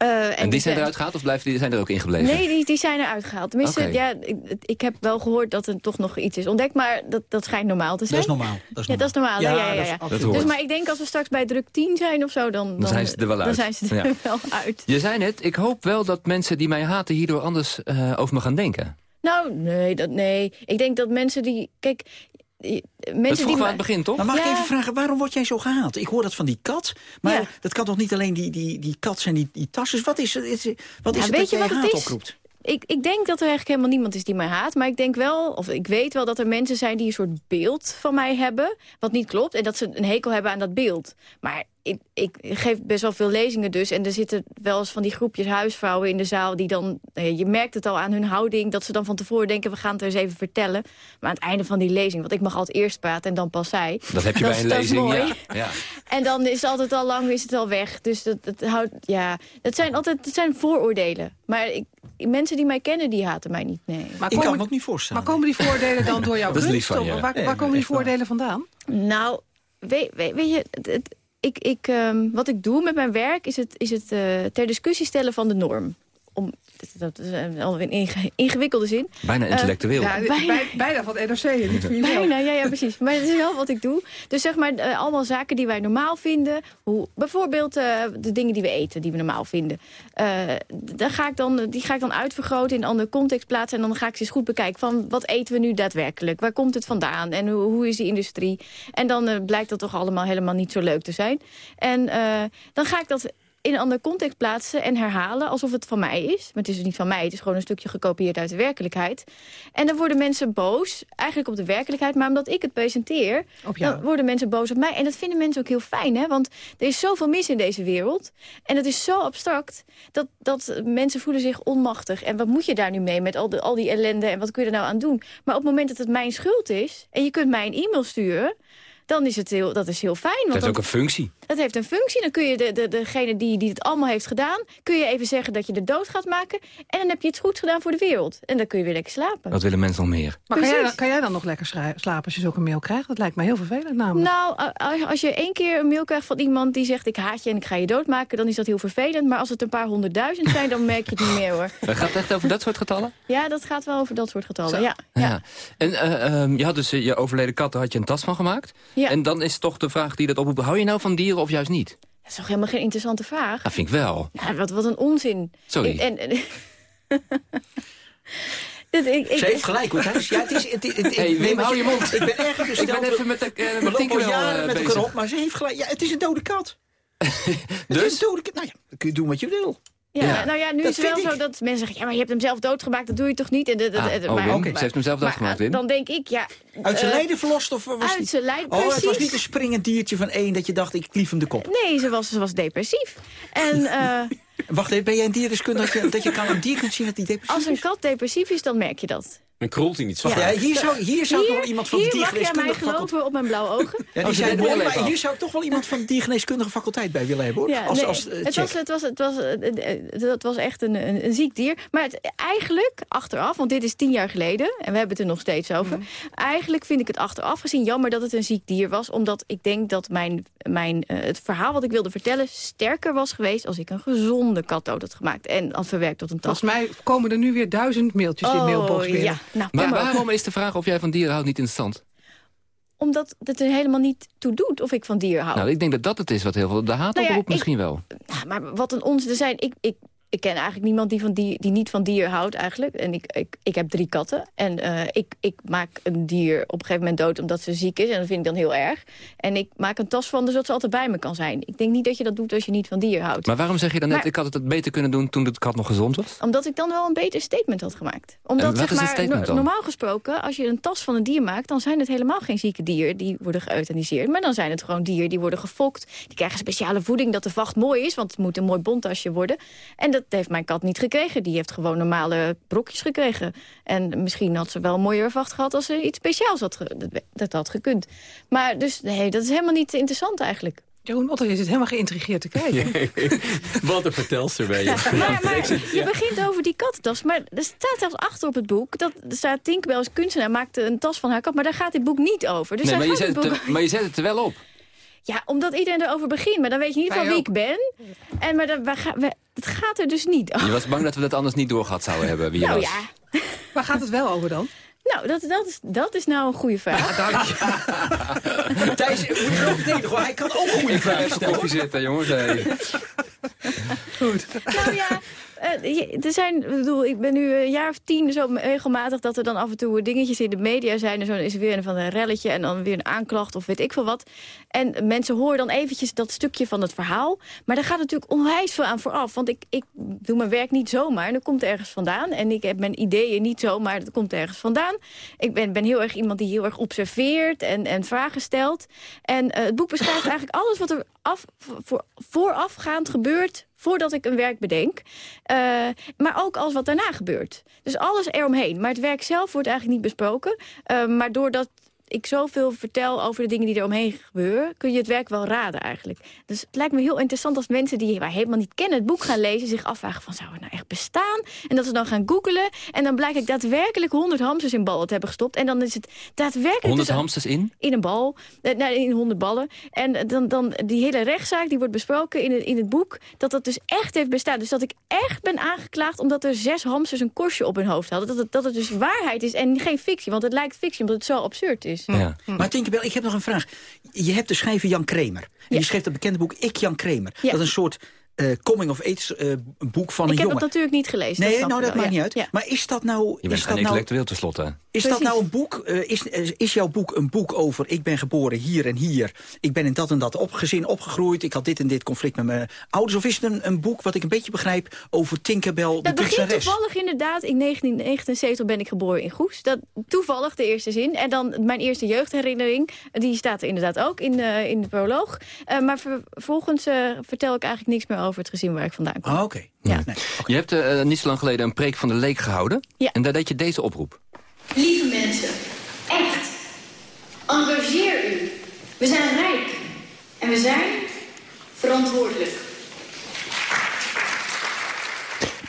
Eh, En die zijn eruit gehaald of blijven die, zijn er ook ingebleven? Nee, die, die zijn eruit gehaald. Tenminste, ja, ik, ik heb wel gehoord dat er toch nog iets is ontdekt. Maar dat, dat schijnt normaal te zijn. Dat is normaal. Dat is Ja, dat is normaal. Ja, Ja, ja, ja, dat Dus maar ik denk als we straks bij druk 10 zijn of zo... dan, Dan zijn ze er wel Dan uit. zijn ze er Ja. wel uit. Je zei net, ik hoop wel dat mensen die mij haten hierdoor anders eh, over me gaan denken. Nou, nee, dat, nee. Ik denk dat mensen die... Kijk, Dat mensen vroeg die... we aan het begin, toch? Maar mag ik even vragen, waarom word jij zo gehaald? Ik hoor dat van die kat, maar Ja. dat kan toch niet alleen die, die, die kat zijn, die, die tassen? Wat is, het- is, wat is Ja, het weet dat je jij wat het haat is? oproept? Ik, ik denk dat er eigenlijk helemaal niemand is die mij haat. Maar ik denk wel, of ik weet wel dat er mensen zijn die een soort beeld van mij hebben. Wat niet klopt. En dat ze een hekel hebben aan dat beeld. Maar ik, ik geef best wel veel lezingen dus. En er zitten wel eens van die groepjes huisvrouwen in de zaal... die dan, ja, je merkt het al aan hun houding... dat ze dan van tevoren denken, we gaan het er eens even vertellen. Maar aan het einde van die lezing, want ik mag altijd eerst praten en dan pas zij. Dat heb je bij is- een dat is lezing, mooi. ja. ja. En dan is het altijd al lang is het al weg. Dus dat, dat houdt, ja, dat zijn altijd dat zijn vooroordelen. Maar ik, mensen die mij kennen, die haten mij niet, nee. Maar Ik kan me ook niet voorstellen. Maar komen die voordelen dan door jouw kunst? Waar, Nee, waar maar komen die voordelen vandaan? Nou, weet, weet, weet je, het- het- ik, ik, ehm, wat ik doe met mijn werk is het, is het eh, ter discussie stellen van de norm. Om, dat is een- al een inge- ingewikkelde zin. Bijna Eh, intellectueel. Ja, Bijna. bij, bijna van het NRC, niet voor je Bijna, ja, ja, precies. Maar het is wel wat ik doe. Dus zeg maar, eh, allemaal zaken die wij normaal vinden. Hoe, bijvoorbeeld eh, de dingen die we eten, die we normaal vinden. Eh, daar ga ik dan, die ga ik dan uitvergroten, in een andere context plaatsen. En dan ga ik ze eens goed bekijken van, wat eten we nu daadwerkelijk? Waar komt het vandaan? En hoe, hoe is die industrie? En dan eh, blijkt dat toch allemaal helemaal niet zo leuk te zijn. En eh, dan ga ik dat in een andere context plaatsen en herhalen alsof het van mij is. Maar het is dus niet van mij, het is gewoon een stukje gekopieerd uit de werkelijkheid. En dan worden mensen boos, eigenlijk op de werkelijkheid... maar omdat ik het presenteer, dan worden mensen boos op mij. En dat vinden mensen ook heel fijn, hè? want er is zoveel mis in deze wereld. En het is zo abstract dat, dat mensen voelen zich onmachtig. En wat moet je daar nu mee met al, de, al die ellende en wat kun je er nou aan doen? Maar op het moment dat het mijn schuld is en je kunt mij een e-mail sturen... dan is het heel, dat is heel fijn. Dat Want heeft dan, ook een functie. dat heeft een functie. Dan kun je de, de, degene die, die het allemaal heeft gedaan... kun je even zeggen dat je de dood gaat maken. En dan heb je het goed gedaan voor de wereld. En dan kun je weer lekker slapen. Wat willen mensen nog meer? Maar kan jij, kan jij dan nog lekker slapen als je zulke mail krijgt? Dat lijkt me heel vervelend namelijk. Nou, als je één keer een mail krijgt van iemand die zegt... ik haat je en ik ga je doodmaken, dan is dat heel vervelend. Maar als het een paar honderdduizend zijn, dan merk je het niet meer, hoor. Gaat het echt over dat soort getallen? Ja, dat gaat wel over dat soort getallen, ja. Ja. En eh, ehm, je had dus eh, je overleden kat, daar had je een tas van gemaakt. Ja. En dan is toch de vraag die dat oproept... hou je nou van dieren of juist niet? Dat is toch helemaal geen interessante vraag? Dat vind ik wel. Ja, wat, wat een onzin. Sorry. En, en- Dit- ik, ik, Ze heeft gelijk hoor. Ja, het is, het, het, het- Hey, Wim, nee, maar hou je mond. Ik ben erg Ik gesteld. ben even met de, met Tinkerbell jaren eh, met bezig. elkaar op, maar ze heeft gelijk. Ja, het is een dode kat. Het is Dus? een dode kat. Nou ja, dan kun je doen wat je wil. Ja, Ja. Nou ja, nu Dat is het wel zo dat mensen zeggen... ja, maar je hebt hem zelf doodgemaakt, dat doe je toch niet? En dat, dat- Ah, oh, maar, Wim, maar- ze heeft hem zelf doodgemaakt, Wim. Dan denk ik, ja... Uit zijn eh, lijden verlost of was Uit zijn lijden, Oh, het was niet een springend diertje van één dat je dacht, ik klief hem de kop. Nee, ze was, ze was depressief. En eh, Wacht even, ben jij een dierdeskundige dat je, dat je kan een dier kunt zien dat die depressief als een is? kat depressief is, dan merk je dat. Dan kroelt hij niet zo. Ja, hier zou, hier zou toch wel iemand van de hier diergeneeskundige faculteit... geloven op mijn blauwe ogen. Ja, die zei, mooi, maar hier zou ik toch wel iemand van de diergeneeskundige faculteit bij willen hebben, hoor. Ja, als, nee, als, eh, het, was, het, was, het, was, eh, eh, het was echt een, een, een ziek dier. Maar het, eigenlijk, achteraf, want dit is tien jaar geleden... en we hebben het er nog steeds over... Mhm. eigenlijk vind ik het achteraf gezien jammer dat het een ziek dier was... omdat ik denk dat mijn, mijn, het verhaal wat ik wilde vertellen... sterker was geweest als ik een gezonde katdood had gemaakt... en had verwerkt tot een tas. Volgens mij komen er nu weer duizend mailtjes in Oh, mailbox binnen. ja. Nou, Maar waarom is de vraag of jij van dieren houdt niet interessant? Omdat het er helemaal niet toe doet of ik van dier hou. Nou, ik denk dat dat het is wat heel veel de haat Nou ja, oproept ik- misschien wel. Ja, maar wat een ons er zijn. Ik, ik, ik ken eigenlijk niemand die, van die, die niet van dier houdt eigenlijk. En ik, ik, ik heb drie katten. En eh, ik, ik maak een dier op een gegeven moment dood omdat ze ziek is. En dat vind ik dan heel erg. En ik maak een tas van, dus dat ze altijd bij me kan zijn. Ik denk niet dat je dat doet als je niet van dier houdt. Maar waarom zeg je dan net, Maar- ik had het beter kunnen doen toen de kat nog gezond was? Omdat ik dan wel een beter statement had gemaakt. Omdat, zeg maar, statement no- dan? normaal gesproken, als je een tas van een dier maakt... dan zijn het helemaal geen zieke dieren die worden geëuthaniseerd. Maar dan zijn het gewoon dieren die worden gefokt. Die krijgen speciale voeding dat de vacht mooi is... want het moet een mooi bondtasje worden. En dat heeft mijn kat niet gekregen. Die heeft gewoon normale brokjes gekregen. En misschien had ze wel een mooier vacht gehad... als ze iets speciaals had, ge- dat- dat had gekund. Maar dus, nee, dat is helemaal niet interessant eigenlijk. Jeroen Otter is het helemaal geïntrigeerd te kijken. Wat een vertelster ben je. Maar, maar je begint over die kattentas. Maar er staat zelfs achter op het boek... dat er staat Tinkerbell als kunstenaar maakte een tas van haar kat. Maar daar gaat dit boek niet over. Dus nee, maar, je zet het het boek... maar je zet het er wel op. Ja, omdat iedereen erover begint. Maar dan weet je niet Wij van wie ook. ik ben. En, maar ga- wij- het gaat er dus niet over. Je was bang dat we dat anders niet doorgehad zouden hebben. Wie je Nou was. ja, Waar gaat het wel over dan? nou, dat, dat, is, dat is nou een goede vraag. Thijs, moet je wel verdedigen, hoor. Hij kan ook goede vragen even stellen. koffie zitten, jongens. Hey. Nou ja, eh, er zijn, ik bedoel, ik ben nu een jaar of tien zo regelmatig dat er dan af en toe dingetjes in de media zijn. En zo is er weer een van een relletje en dan weer een aanklacht of weet ik veel wat. En mensen horen dan eventjes dat stukje van het verhaal. Maar daar gaat natuurlijk onwijs veel aan vooraf. Want ik, ik doe mijn werk niet zomaar. En dat komt ergens vandaan. En ik heb mijn ideeën niet zomaar. Dat komt ergens vandaan. Ik ben, ben heel erg iemand die heel erg observeert en, en vragen stelt. En eh, het boek beschrijft eigenlijk alles wat er af, voor, voorafgaand gebeurt voordat ik een werk bedenk. Eh, maar ook alles wat daarna gebeurt. Dus alles eromheen. Maar het werk zelf wordt eigenlijk niet besproken. Eh, maar doordat ik zoveel vertel over de dingen die er omheen gebeuren... kun je het werk wel raden eigenlijk. Dus het lijkt me heel interessant als mensen die wij helemaal niet kennen... het boek gaan lezen, zich afvragen van zou het nou echt bestaan? En dat ze dan gaan googelen. En dan blijkt ik daadwerkelijk 100 hamsters in bal te hebben gestopt. En dan is het daadwerkelijk... 100 dus- hamsters in? in een bal, eh, nou, in honderd ballen. En dan, dan die hele rechtszaak die wordt besproken in het, in het boek... dat dat dus echt heeft bestaan. Dus dat ik echt ben aangeklaagd omdat er zes hamsters een korstje op hun hoofd hadden. Dat het, dat het dus waarheid is en geen fictie. Want het lijkt fictie omdat het zo absurd is. Ja. Maar Tinkerbell, ik heb nog een vraag. Je hebt de schrijver Jan Kramer. En die schreef dat bekende boek Ik Jan Kramer. Ja. Dat is een soort eh, coming-of-age eh, boek van Ik een heb jongen. dat natuurlijk niet gelezen. Nee, nou ik dat wel. maakt Ja. niet uit. Ja. Maar is dat nou... Je bent is geen dat nou intellectueel tenslotte. Is dat nou een boek? eh, is, is, is jouw boek een boek over... ik ben geboren hier en hier. Ik ben in dat en dat op, gezin opgegroeid. Ik had dit en dit conflict met mijn ouders. Of is het een, een boek wat ik een beetje begrijp... over Tinkerbell, de Dat begint toevallig inderdaad. In 1979 ben ik geboren in Goes. Dat, toevallig de eerste zin. En dan mijn eerste jeugdherinnering. Die staat er inderdaad ook in, eh, in de proloog. Eh, maar ver- vervolgens eh, vertel ik eigenlijk niks meer over het gezin waar ik vandaan kom. Ah, oké. Ja. Je hebt eh, niet zo lang geleden een preek van de leek gehouden. Ja. En daar deed je deze oproep. Lieve mensen, echt, engageer u. We zijn rijk en we zijn verantwoordelijk.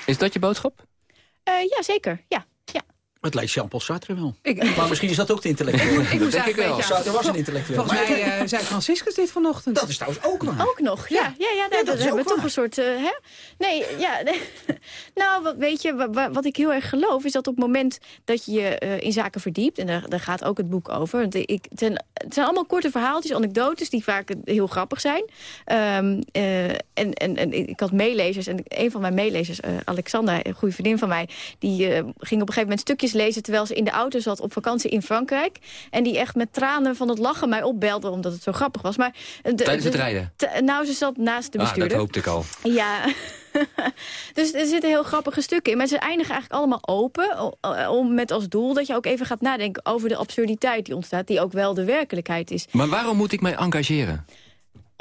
Is dat je boodschap? Eh, ja, zeker. Ja. Het lijkt Jean-Paul Sartre wel. Ik, Maar misschien is dat ook de intellectueel. ik een beetje aan- Sartre was een intellectueel. Volgens mij eh, zei Franciscus dit vanochtend. Dat is trouwens ook waar. Ook nog, ja. Ja, ja, dat dat, is hebben we toch een soort... eh, hè? Nee, ja. nee. nou, wat, weet je, wa- wa- wat, ik heel erg geloof... is dat op het moment dat je je eh, in zaken verdiept... en daar, daar gaat ook het boek over... Want ik, het, zijn, het zijn allemaal korte verhaaltjes, anekdotes... die vaak heel grappig zijn. Ehm, eh, en, en, en ik had meelezers... en een van mijn meelezers, eh, Alexander, een goede vriendin van mij... die eh, ging op een gegeven moment stukjes lezen... terwijl ze in de auto zat op vakantie in Frankrijk. En die echt met tranen van het lachen mij opbelde... omdat het zo grappig was. Maar, eh, de- Tijdens het de- rijden? Nou, ze zat naast de Ah, dat bestuurder. hoopte ik al. Ja. dus er zitten heel grappige stukken in. Maar ze eindigen eigenlijk allemaal open. Om met als doel dat je ook even gaat nadenken over de absurditeit die ontstaat. Die ook wel de werkelijkheid is. Maar waarom moet ik mij engageren?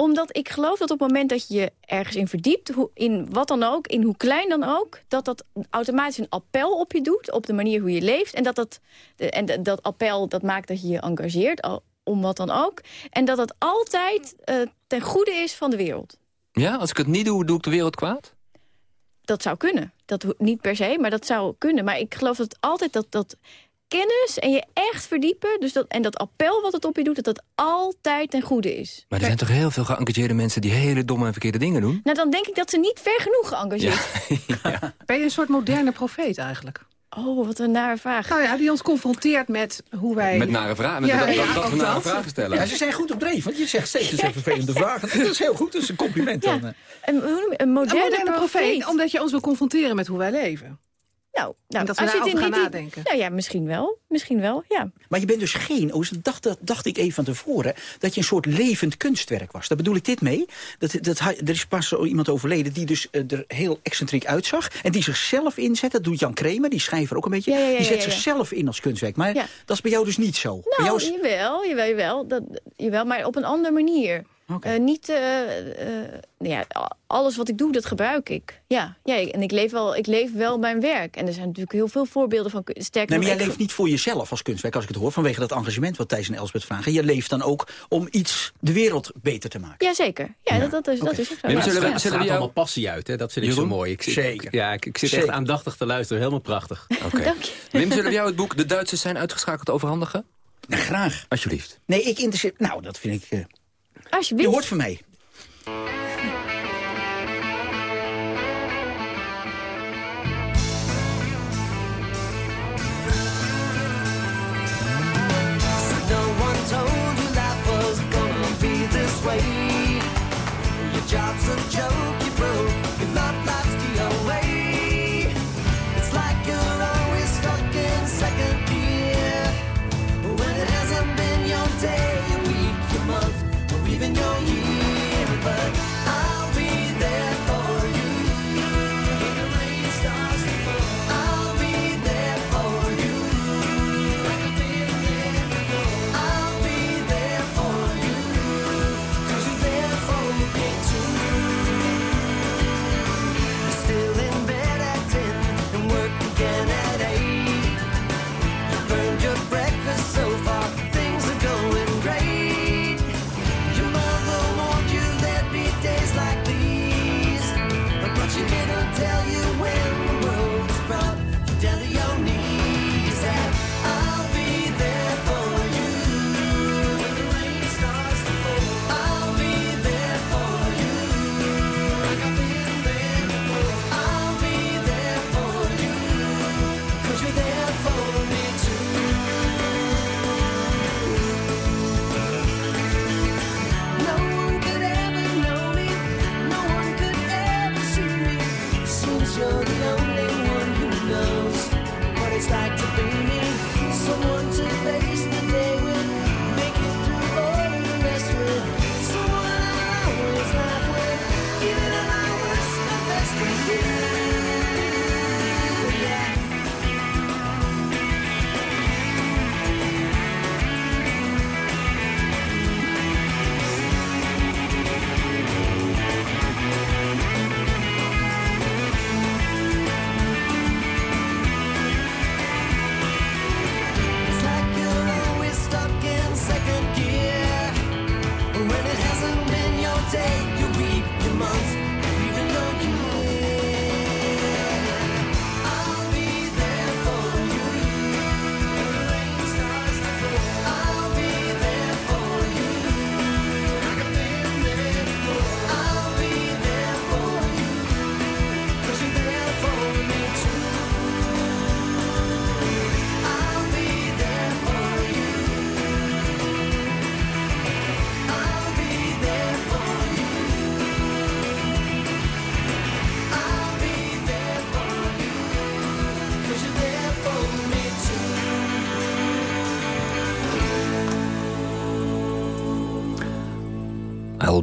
Omdat ik geloof dat op het moment dat je je ergens in verdiept... Hoe, in wat dan ook, in hoe klein dan ook... dat dat automatisch een appel op je doet, op de manier hoe je leeft. En dat, dat, en dat appel dat maakt dat je je engageert, om wat dan ook. En dat dat altijd eh, ten goede is van de wereld. Ja, als ik het niet doe, doe ik de wereld kwaad? Dat zou kunnen. Dat niet per se, maar dat zou kunnen. Maar ik geloof dat altijd dat, dat kennis en je echt verdiepen... Dus dat, en dat appel wat het op je doet, dat dat altijd ten goede is. Maar er zijn toch heel veel geëngageerde mensen... die hele domme en verkeerde dingen doen? Nou, dan denk ik dat ze niet ver genoeg geëngageerd zijn. Ben je een soort moderne profeet eigenlijk? Oh, wat een nare vraag. Nou ja, die ons confronteert met hoe wij... Met nare vragen. Met Ja, dat, dat, ja, dat we nare dat. vragen stellen. Ja, ze zijn goed op dreef, want je zegt steeds een vervelende vragen. Dat is heel goed, dat is een compliment dan. eh. Een, een moderne, Een moderne profeet, profeet. omdat je ons wil confronteren met hoe wij leven. Nou, nou En dat we als je het in gaan die- nadenken. Nou ja, misschien wel. Misschien wel, ja. Maar je bent dus geen, oh, dacht, dat dacht ik even van tevoren, dat je een soort levend kunstwerk was. Daar bedoel ik dit mee. Dat, dat, er is pas zo iemand overleden die dus eh, er heel excentriek uitzag. En die zichzelf inzet. Dat doet Jan Kremer, die schrijver ook een beetje. Ja, ja, ja, die zet ja, ja. zichzelf in als kunstwerk. Maar Ja. dat is bij jou dus niet zo. bij Nou, jou is, jawel, jawel, jawel, dat, jawel, maar op een andere manier. Eh, niet, eh, eh, nou ja, alles wat ik doe, dat gebruik ik. Ja, ja ik- en ik leef, wel, ik leef wel mijn werk. En er zijn natuurlijk heel veel voorbeelden van... Sterker nee, maar jij ik- leeft niet voor jezelf als kunstwerk, als ik het hoor. Vanwege dat engagement wat Thijs en Elsbeth vragen. Je leeft dan ook om iets, de wereld beter te maken. Jazeker, ja, Dat, dat, is, dat is ook zo. Nee, maar Ja. zullen we, Ja. zullen we jou- allemaal passie uit, hè? dat vind ik Jeroen? zo mooi. Ik, ik- Zeker. ja, ik, ik zit Zeker. echt aandachtig te luisteren, helemaal prachtig. Oké. Wim, zullen we jou het boek De Duitsers zijn uitgeschakeld overhandigen? Nou, graag. Alsjeblieft. Nee, ik interesseer... Nou, dat vind ik... eh, Je hoort van mij.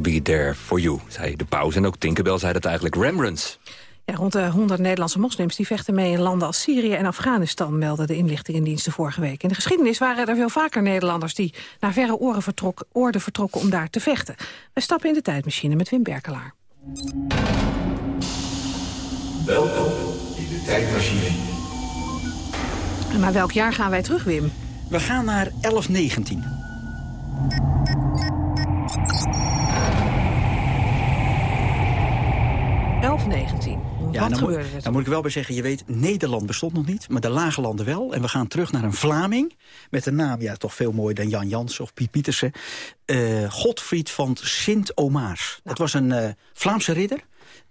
Be there for you, zei de pauze. En ook Tinkerbell zei dat eigenlijk. Rembrandts. Ja, rond de 100 Nederlandse moslims die vechten mee in landen als Syrië en Afghanistan, melden de inlichtingendiensten vorige week. In de geschiedenis waren er veel vaker Nederlanders die naar verre oren vertrok, oorden vertrokken om daar te vechten. Wij stappen in de tijdmachine met Wim Berkelaar. Welkom in de tijdmachine. En naar welk jaar gaan wij terug, Wim? We gaan naar 1119. Elf 19. Ja, Wat dan, gebeurde moet, er? dan moet ik wel bij zeggen, je weet, Nederland bestond nog niet, maar de lage landen wel. En we gaan terug naar een Vlaming met een naam, ja, toch veel mooier dan Jan Jans of Piet Pietersen. Eh, Godfried van Sint-Omaars. Dat was een eh, Vlaamse ridder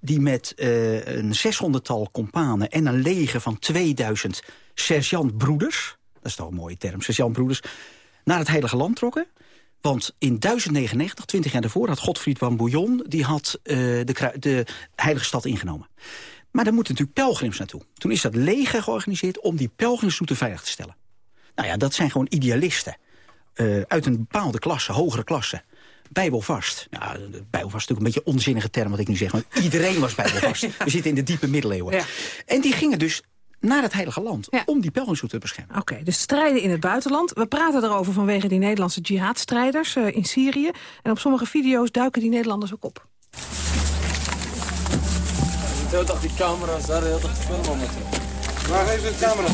die met eh, een 600-tal kompanen en een leger van 2000 sergeantbroeders, dat is toch een mooie term, sergeantbroeders, naar het Heilige Land trokken. Want in 1099, 20 jaar daarvoor, had Godfried van Bouillon... die had eh, de, de heilige stad ingenomen. Maar daar moeten natuurlijk pelgrims naartoe. Toen is dat leger georganiseerd om die pelgrimsroute veilig te stellen. Nou ja, dat zijn gewoon idealisten. eh, uit een bepaalde klasse, hogere klasse. Bijbelvast. Nou, bijbelvast is natuurlijk een beetje een onzinnige term wat ik nu zeg. Want iedereen was bijbelvast. We zitten in de diepe middeleeuwen. En die gingen dus naar het Heilige Land om die pelgrimsroute te beschermen. Oké, dus strijden in het buitenland. We praten erover vanwege die Nederlandse jihadstrijders eh, in Syrië. En op sommige video's duiken die Nederlanders ook op. Heel dag die camera's daar, heel dag filmen met Waar even de camera?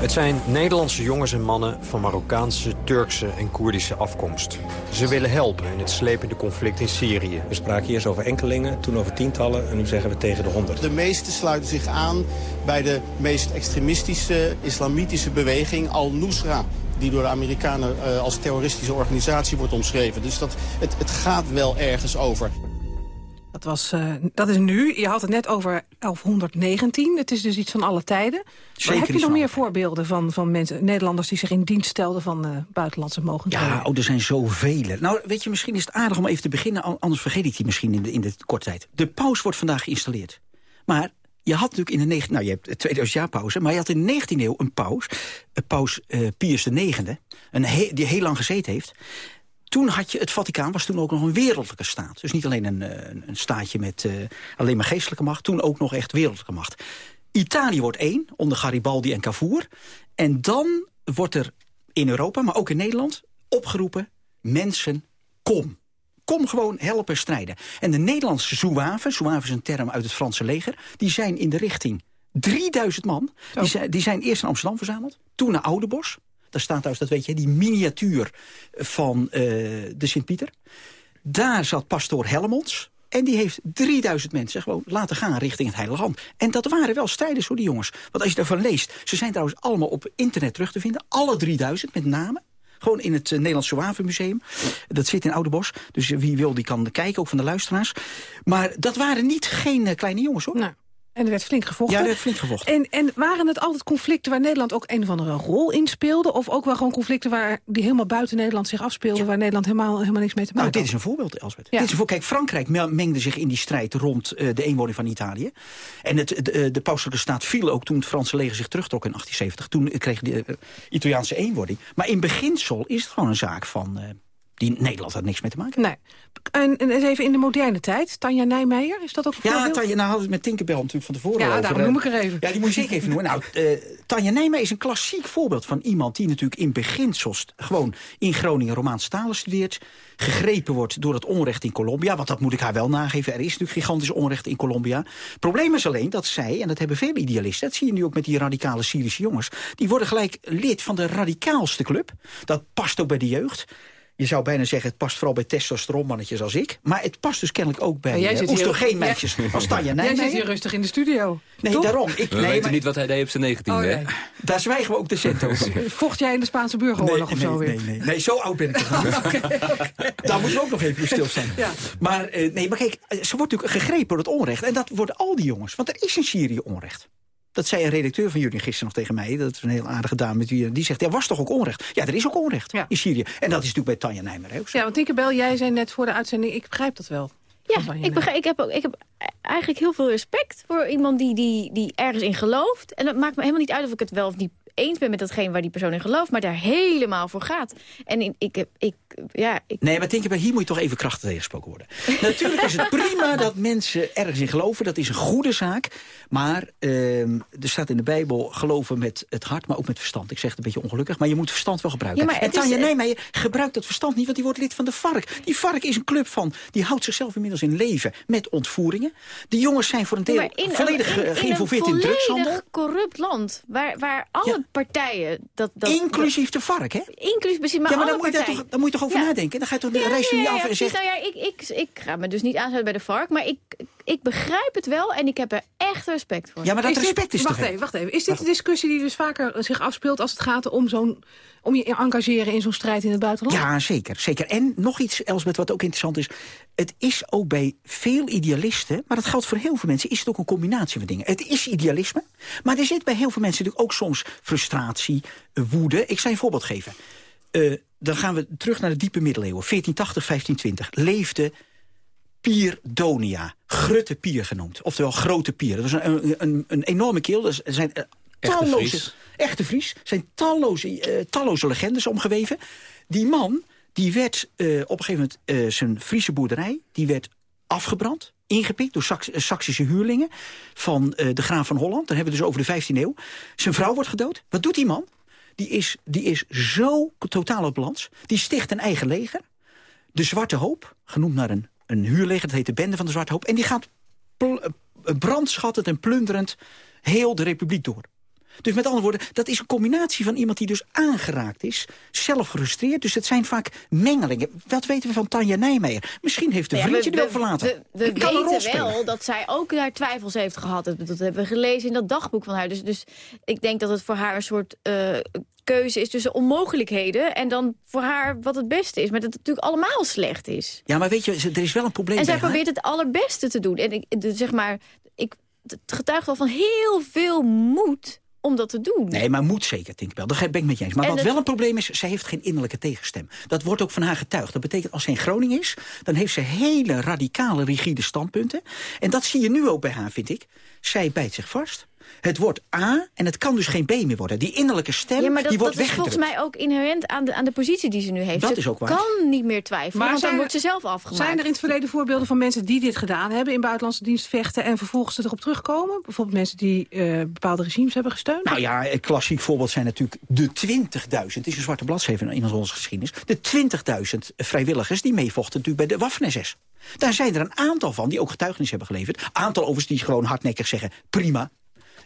Het zijn Nederlandse jongens en mannen van Marokkaanse, Turkse en Koerdische afkomst. Ze willen helpen in het slepende conflict in Syrië. We spraken eerst over enkelingen, toen over tientallen en nu zeggen we tegen de honderd. De meesten sluiten zich aan bij de meest extremistische islamitische beweging Al-Nusra die door de Amerikanen eh, als terroristische organisatie wordt omschreven. Dus dat, het, het gaat wel ergens over. Dat, was, eh, dat is nu. Je had het net over 1119. Het is dus iets van alle tijden. Maar Zeker heb je nog meer voorbeelden van, van mensen, Nederlanders... die zich in dienst stelden van eh, buitenlandse mogendheden? Ja, oh, er zijn zoveel. Nou, weet je, misschien is het aardig om even te beginnen... an- anders vergeet ik die misschien in de, in de korte tijd. De paus wordt vandaag geïnstalleerd. Maar je had natuurlijk in de... negen- Nou, je hebt 2000 jaar pauze, maar je had in de 19e eeuw een paus... eh, paus eh, Pius IX, een he- die heel lang gezeten heeft... Toen had je, het Vaticaan was toen ook nog een wereldlijke staat. Dus niet alleen een, eh, een, een staatje met eh, alleen maar geestelijke macht. Toen ook nog echt wereldlijke macht. Italië wordt één, onder Garibaldi en Cavour. En dan wordt er in Europa, maar ook in Nederland, opgeroepen... mensen, kom. Kom gewoon helpen strijden. En de Nederlandse zouaven, zouave is een term uit het Franse leger... die zijn in de richting 3000 man. Die zijn, die zijn eerst in Amsterdam verzameld, toen naar Oudebos... Daar staat trouwens, dat weet je, die miniatuur van eh, de Sint-Pieter. Daar zat pastoor Helmonds. En die heeft 3000 mensen gewoon laten gaan richting het Heilige Land. En dat waren wel strijders voor die jongens. Want als je daarvan leest, ze zijn trouwens allemaal op internet terug te vinden. Alle 3000 met namen. Gewoon in het uh, Nederlands Zouavenmuseum. Dat zit in Oudebos. Dus wie wil, die kan kijken, ook van de luisteraars. Maar dat waren niet geen uh, kleine jongens, hoor. En er werd flink gevochten. Ja, er werd flink gevochten. En, en waren het altijd conflicten waar Nederland ook een of andere rol in speelde? Of ook wel gewoon conflicten waar die helemaal buiten Nederland zich afspeelden... waar Nederland helemaal, helemaal niks mee te maken Nou, dit had? is een voorbeeld, Elsbeth. Ja. Dit is een voor, kijk, Frankrijk me- mengde zich in die strijd rond uh, de eenwording van Italië. En het, de, de pauselijke staat viel ook toen het Franse leger zich terugtrok in 1870. Toen kreeg de uh, Italiaanse eenwording. Maar in beginsel is het gewoon een zaak van... Uh, die Nederland had niks mee te maken. Nee. En, en eens even in de moderne tijd. Tanja Nijmeijer, is dat ook een Ja? Tanja, nou hadden we het met Tinkerbell natuurlijk van tevoren Ja, over. daarom noem ik er even. Ja, die moet je zeker even noemen. Nou, uh, Tanja Nijmeijer is een klassiek voorbeeld van iemand... die natuurlijk in beginsels gewoon in Groningen Romaanse talen studeert... gegrepen wordt door het onrecht in Colombia. Want dat moet ik haar wel nageven. Er is natuurlijk gigantisch onrecht in Colombia. Het probleem is alleen dat zij, en dat hebben veel idealisten... dat zie je nu ook met die radicale Syrische jongens... die worden gelijk lid van de radicaalste club. Dat past ook bij de jeugd. Je zou bijna zeggen, het past vooral bij testosteronmannetjes als ik. Maar het past dus kennelijk ook bij jij uh, zit hier- oestrogeenmeisjes Ja. als Tanja Jij Nijmeijer. zit hier rustig in de studio. Nee, Toch? daarom. Ik, We nee, weten maar niet wat hij deed op zijn 19e, Oh, hè? daar zwijgen we ook de cent over. Vocht jij in de Spaanse burgeroorlog of zo nee, weer? nee, nee, nee, zo oud ben ik toch niet. Daar moeten we ook nog even stilstaan. Ja. Maar, eh, nee, maar kijk, eh, ze wordt natuurlijk gegrepen door het onrecht. En dat worden al die jongens. Want er is in Syrië onrecht. Dat zei een redacteur van jullie gisteren nog tegen mij. Dat is een heel aardige dame. Met wie, die zegt, er was toch ook onrecht? Ja, er is ook onrecht in Syrië. En dat is natuurlijk bij Tanja Nijmer ook zo. Ja, want Tinkerbell, jij zei net voor de uitzending... ik begrijp dat wel. Ja, ik, begrijp, ik, heb ook, ik heb eigenlijk heel veel respect voor iemand die, die, die ergens in gelooft. En dat maakt me helemaal niet uit of ik het wel of niet eens ben met datgene waar die persoon in gelooft... maar daar helemaal voor gaat. En in, ik, heb, ik, ja, ik, Nee, maar denk je, bij hier moet je toch even krachtig tegengesproken worden. Natuurlijk is het prima dat mensen ergens in geloven. Dat is een goede zaak. Maar ehm, er staat in de Bijbel geloven met het hart, maar ook met verstand. Ik zeg het een beetje ongelukkig, maar je moet verstand wel gebruiken. Ja, maar en Tanja Nijmeijer gebruikt dat verstand niet, want die wordt lid van de VARK. Die VARK is een club van, die houdt zichzelf inmiddels in leven met ontvoeringen. Die jongens zijn voor een deel in, volledig eh, in, geïnvolveerd in in een drugshandel. volledig corrupt land, waar, waar alle partijen... Dat, dat, Inclusief de VARK, hè? Inclusief, maar ja, maar dan moet, je toch, dan moet je toch over Ja. nadenken? Dan ga je toch de Ja, reis ja, niet af en zeggen... Nou ja, ik, ik, ik ga me dus niet aansluiten bij de vark, maar ik, ik begrijp het wel en ik heb er echt respect voor. Ja, maar dat respect is wacht toch... even, wacht even. Is dit de discussie die dus vaker zich afspeelt als het gaat om, zo'n, om je engageren in zo'n strijd in het buitenland? Ja, zeker, zeker. En nog iets, Elsbeth, wat ook interessant is. Het is ook bij veel idealisten, maar dat geldt voor heel veel mensen... is het ook een combinatie van dingen. Het is idealisme, maar er zit bij heel veel mensen natuurlijk ook soms frustratie, woede. Ik zal je een voorbeeld geven. Eh, dan gaan we terug naar de diepe middeleeuwen. 1480, 1520 leefde Pier Donia, Grutte Pier genoemd. Oftewel Grote Pier. Dat was een, een, een, enorme keel. Er zijn eh, Echte talloze... Fries. Echte Fries. Er zijn talloze, eh, talloze legendes omgeweven. Die man, die werd eh, op een gegeven moment... zijn Friese boerderij, die werd afgebrand ingepikt door Saksische huurlingen van de graaf van Holland. Dan hebben we dus over de 15e eeuw. Zijn vrouw wordt gedood. Wat doet die man? Die is, die is zo totaal op balans. Die sticht een eigen leger. De Zwarte Hoop, genoemd naar een, een huurleger. Dat heet de Bende van de Zwarte Hoop. En die gaat eh, brandschattend en plunderend heel de republiek door. Dus met andere woorden, dat is een combinatie van iemand die dus aangeraakt is, zelf gefrustreerd. Dus het zijn vaak mengelingen. Wat weten we van Tanja Nijmeijer? Misschien heeft een Nou ja, vriendje we- wel we- verlaten. We, weten wel dat zij ook daar twijfels heeft gehad. Dat, dat hebben we gelezen in dat dagboek van haar. Dus, dus ik denk dat het voor haar een soort eh, keuze is tussen onmogelijkheden... en dan voor haar wat het beste is. Maar dat het natuurlijk allemaal slecht is. Ja, maar weet je, er is wel een probleem En zij haar. probeert het allerbeste te doen. En ik, de- zeg maar, ik, het getuigt wel van heel veel moed om dat te doen. Nee, maar moet zeker, denk ik wel. Daar ben ik met je eens. Maar En wat het- wel een probleem is, zij heeft geen innerlijke tegenstem. Dat wordt ook van haar getuigd. Dat betekent, als ze in Groningen is... dan heeft ze hele radicale, rigide standpunten. En dat zie je nu ook bij haar, vind ik. Zij bijt zich vast. Het wordt A en het kan dus geen B meer worden. Die innerlijke stem, Ja, maar dat, die wordt dat is volgens mij ook inherent aan de, aan de positie die ze nu heeft. Dat ze is ook waar. kan niet meer twijfelen, Maar want dan zijn wordt ze zelf afgemaakt. Zijn er in het verleden voorbeelden van mensen die dit gedaan hebben... in buitenlandse dienst vechten en vervolgens erop terugkomen? Bijvoorbeeld mensen die eh, bepaalde regimes hebben gesteund? Nou ja, een klassiek voorbeeld zijn natuurlijk de 20.000. Het is een zwarte bladzijde in onze geschiedenis. De 20.000 vrijwilligers die meevochten natuurlijk bij de Waffen-SS. Daar zijn er een aantal van die ook getuigenis hebben geleverd. Aantal overigens die gewoon hardnekkig zeggen, prima.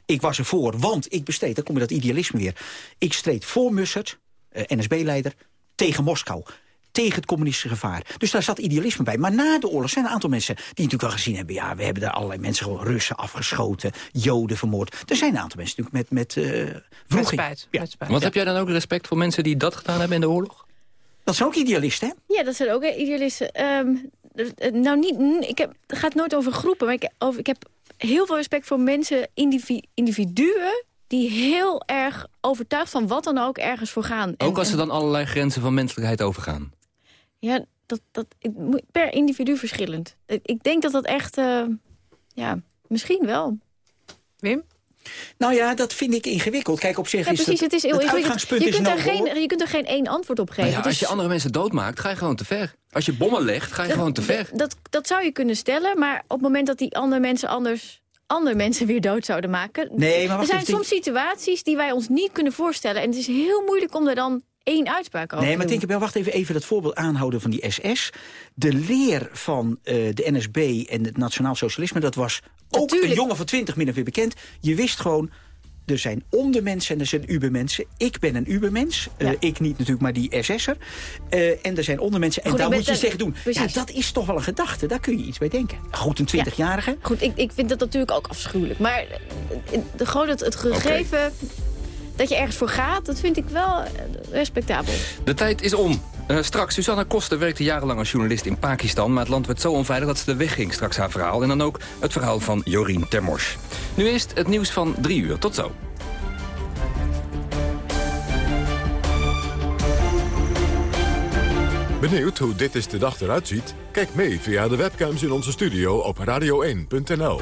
Ik was ervoor, want ik besteed, dan kom je dat idealisme weer. Ik streed voor Mussert, eh, NSB-leider, tegen Moskou. Tegen het communistische gevaar. Dus daar zat idealisme bij. Maar na de oorlog zijn er een aantal mensen die natuurlijk wel gezien hebben... ja, we hebben daar allerlei mensen gewoon Russen afgeschoten, Joden vermoord. Er zijn een aantal mensen natuurlijk met, met uh, wroeging. spijt, Ja. met spijt. Want heb jij dan ook respect voor mensen die dat gedaan hebben in de oorlog? Dat zijn ook idealisten, hè? Ja, dat zijn ook idealisten. Ehm, eh, nou, niet, ik heb, het gaat nooit over groepen, maar ik, over, ik heb heel veel respect voor mensen, indivi- individuen... die heel erg overtuigd van wat dan ook ergens voor gaan. En- Ook als ze dan allerlei grenzen van menselijkheid overgaan. Ja, dat, dat, per individu verschillend. Ik, ik denk dat dat echt... eh, ja, misschien wel. Wim? Nou ja, dat vind ik ingewikkeld. Kijk, op zich Ja, is precies, het is heel ingewikkeld. uitgangspunt Je is kunt, er nobel. geen, je kunt er geen één antwoord op geven. Nou ja, Het als is- je andere mensen doodmaakt, ga je gewoon te ver. Als je bommen legt, ga je gewoon te ver. Dat, dat zou je kunnen stellen, maar op het moment dat die andere mensen anders andere mensen weer dood zouden maken. Nee, maar er zijn even, soms situaties die wij ons niet kunnen voorstellen. En het is heel moeilijk om er dan één uitspraak over Nee, maar doen. denk ik wel, wacht even, even dat voorbeeld aanhouden van die SS. De leer van eh, de NSB en het Nationaal Socialisme, dat was ook Natuurlijk. een jongen van 20 min of meer bekend. Je wist gewoon, er zijn ondermensen en er zijn ubermensen. Ik ben een ubermens. Eh, ik niet natuurlijk, maar die SS'er. Eh, en er zijn ondermensen. En Goed, daar moet je iets tegen doen. Ja, dat is toch wel een gedachte. Daar kun je iets bij denken. Goed, een 20-jarige. Goed, ik, ik vind dat natuurlijk ook afschuwelijk. Maar de, gewoon het, het gegeven dat je ergens voor gaat... dat vind ik wel eh, respectabel. De tijd is om. Eh, straks, Susanna Koster werkte jarenlang als journalist in Pakistan... maar het land werd zo onveilig dat ze er wegging, straks haar verhaal. En dan ook het verhaal van Jorien Termors. Nu eerst het nieuws van drie uur. Tot zo. Benieuwd hoe dit is de dag eruit ziet? Kijk mee via de webcams in onze studio op radio1.nl.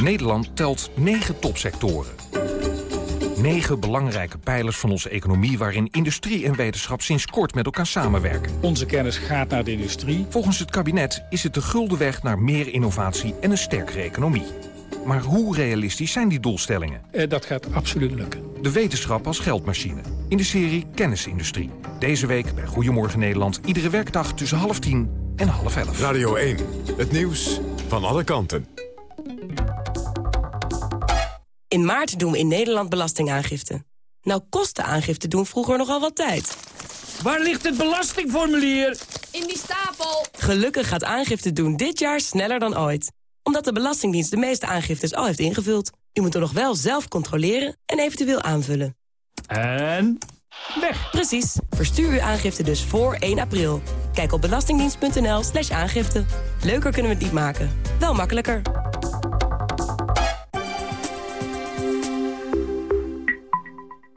Nederland telt negen topsectoren. Negen belangrijke pijlers van onze economie... waarin industrie en wetenschap sinds kort met elkaar samenwerken. Onze kennis gaat naar de industrie. Volgens het kabinet is het de gulden weg naar meer innovatie en een sterkere economie. Maar hoe realistisch zijn die doelstellingen? Eh, dat gaat absoluut lukken. De wetenschap als geldmachine. In de serie Kennisindustrie. Deze week bij Goedemorgen Nederland. Iedere werkdag tussen half tien en half elf. Radio 1. Het nieuws van alle kanten. In maart doen we in Nederland belastingaangifte. Nou kostte aangifte doen vroeger nogal wat tijd. Waar ligt het belastingformulier? In die stapel. Gelukkig gaat aangifte doen dit jaar sneller dan ooit. Omdat de Belastingdienst de meeste aangiftes al heeft ingevuld. U moet er nog wel zelf controleren en eventueel aanvullen. En weg. Precies. Verstuur uw aangifte dus voor 1 april. Kijk op belastingdienst.nl slash aangifte. Leuker kunnen we het niet maken. Wel makkelijker.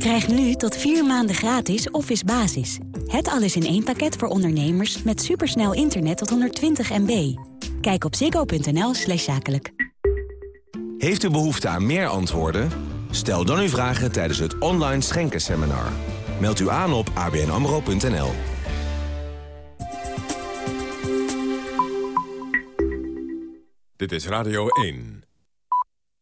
Krijg nu tot vier maanden gratis Office Basis. Het alles in één pakket voor ondernemers met supersnel internet tot 120 MB. Kijk op ziggo.nl slash zakelijk. Heeft u behoefte aan meer antwoorden? Stel dan uw vragen tijdens het online schenkenseminar. Meld u aan op abnamro.nl. Dit is Radio 1.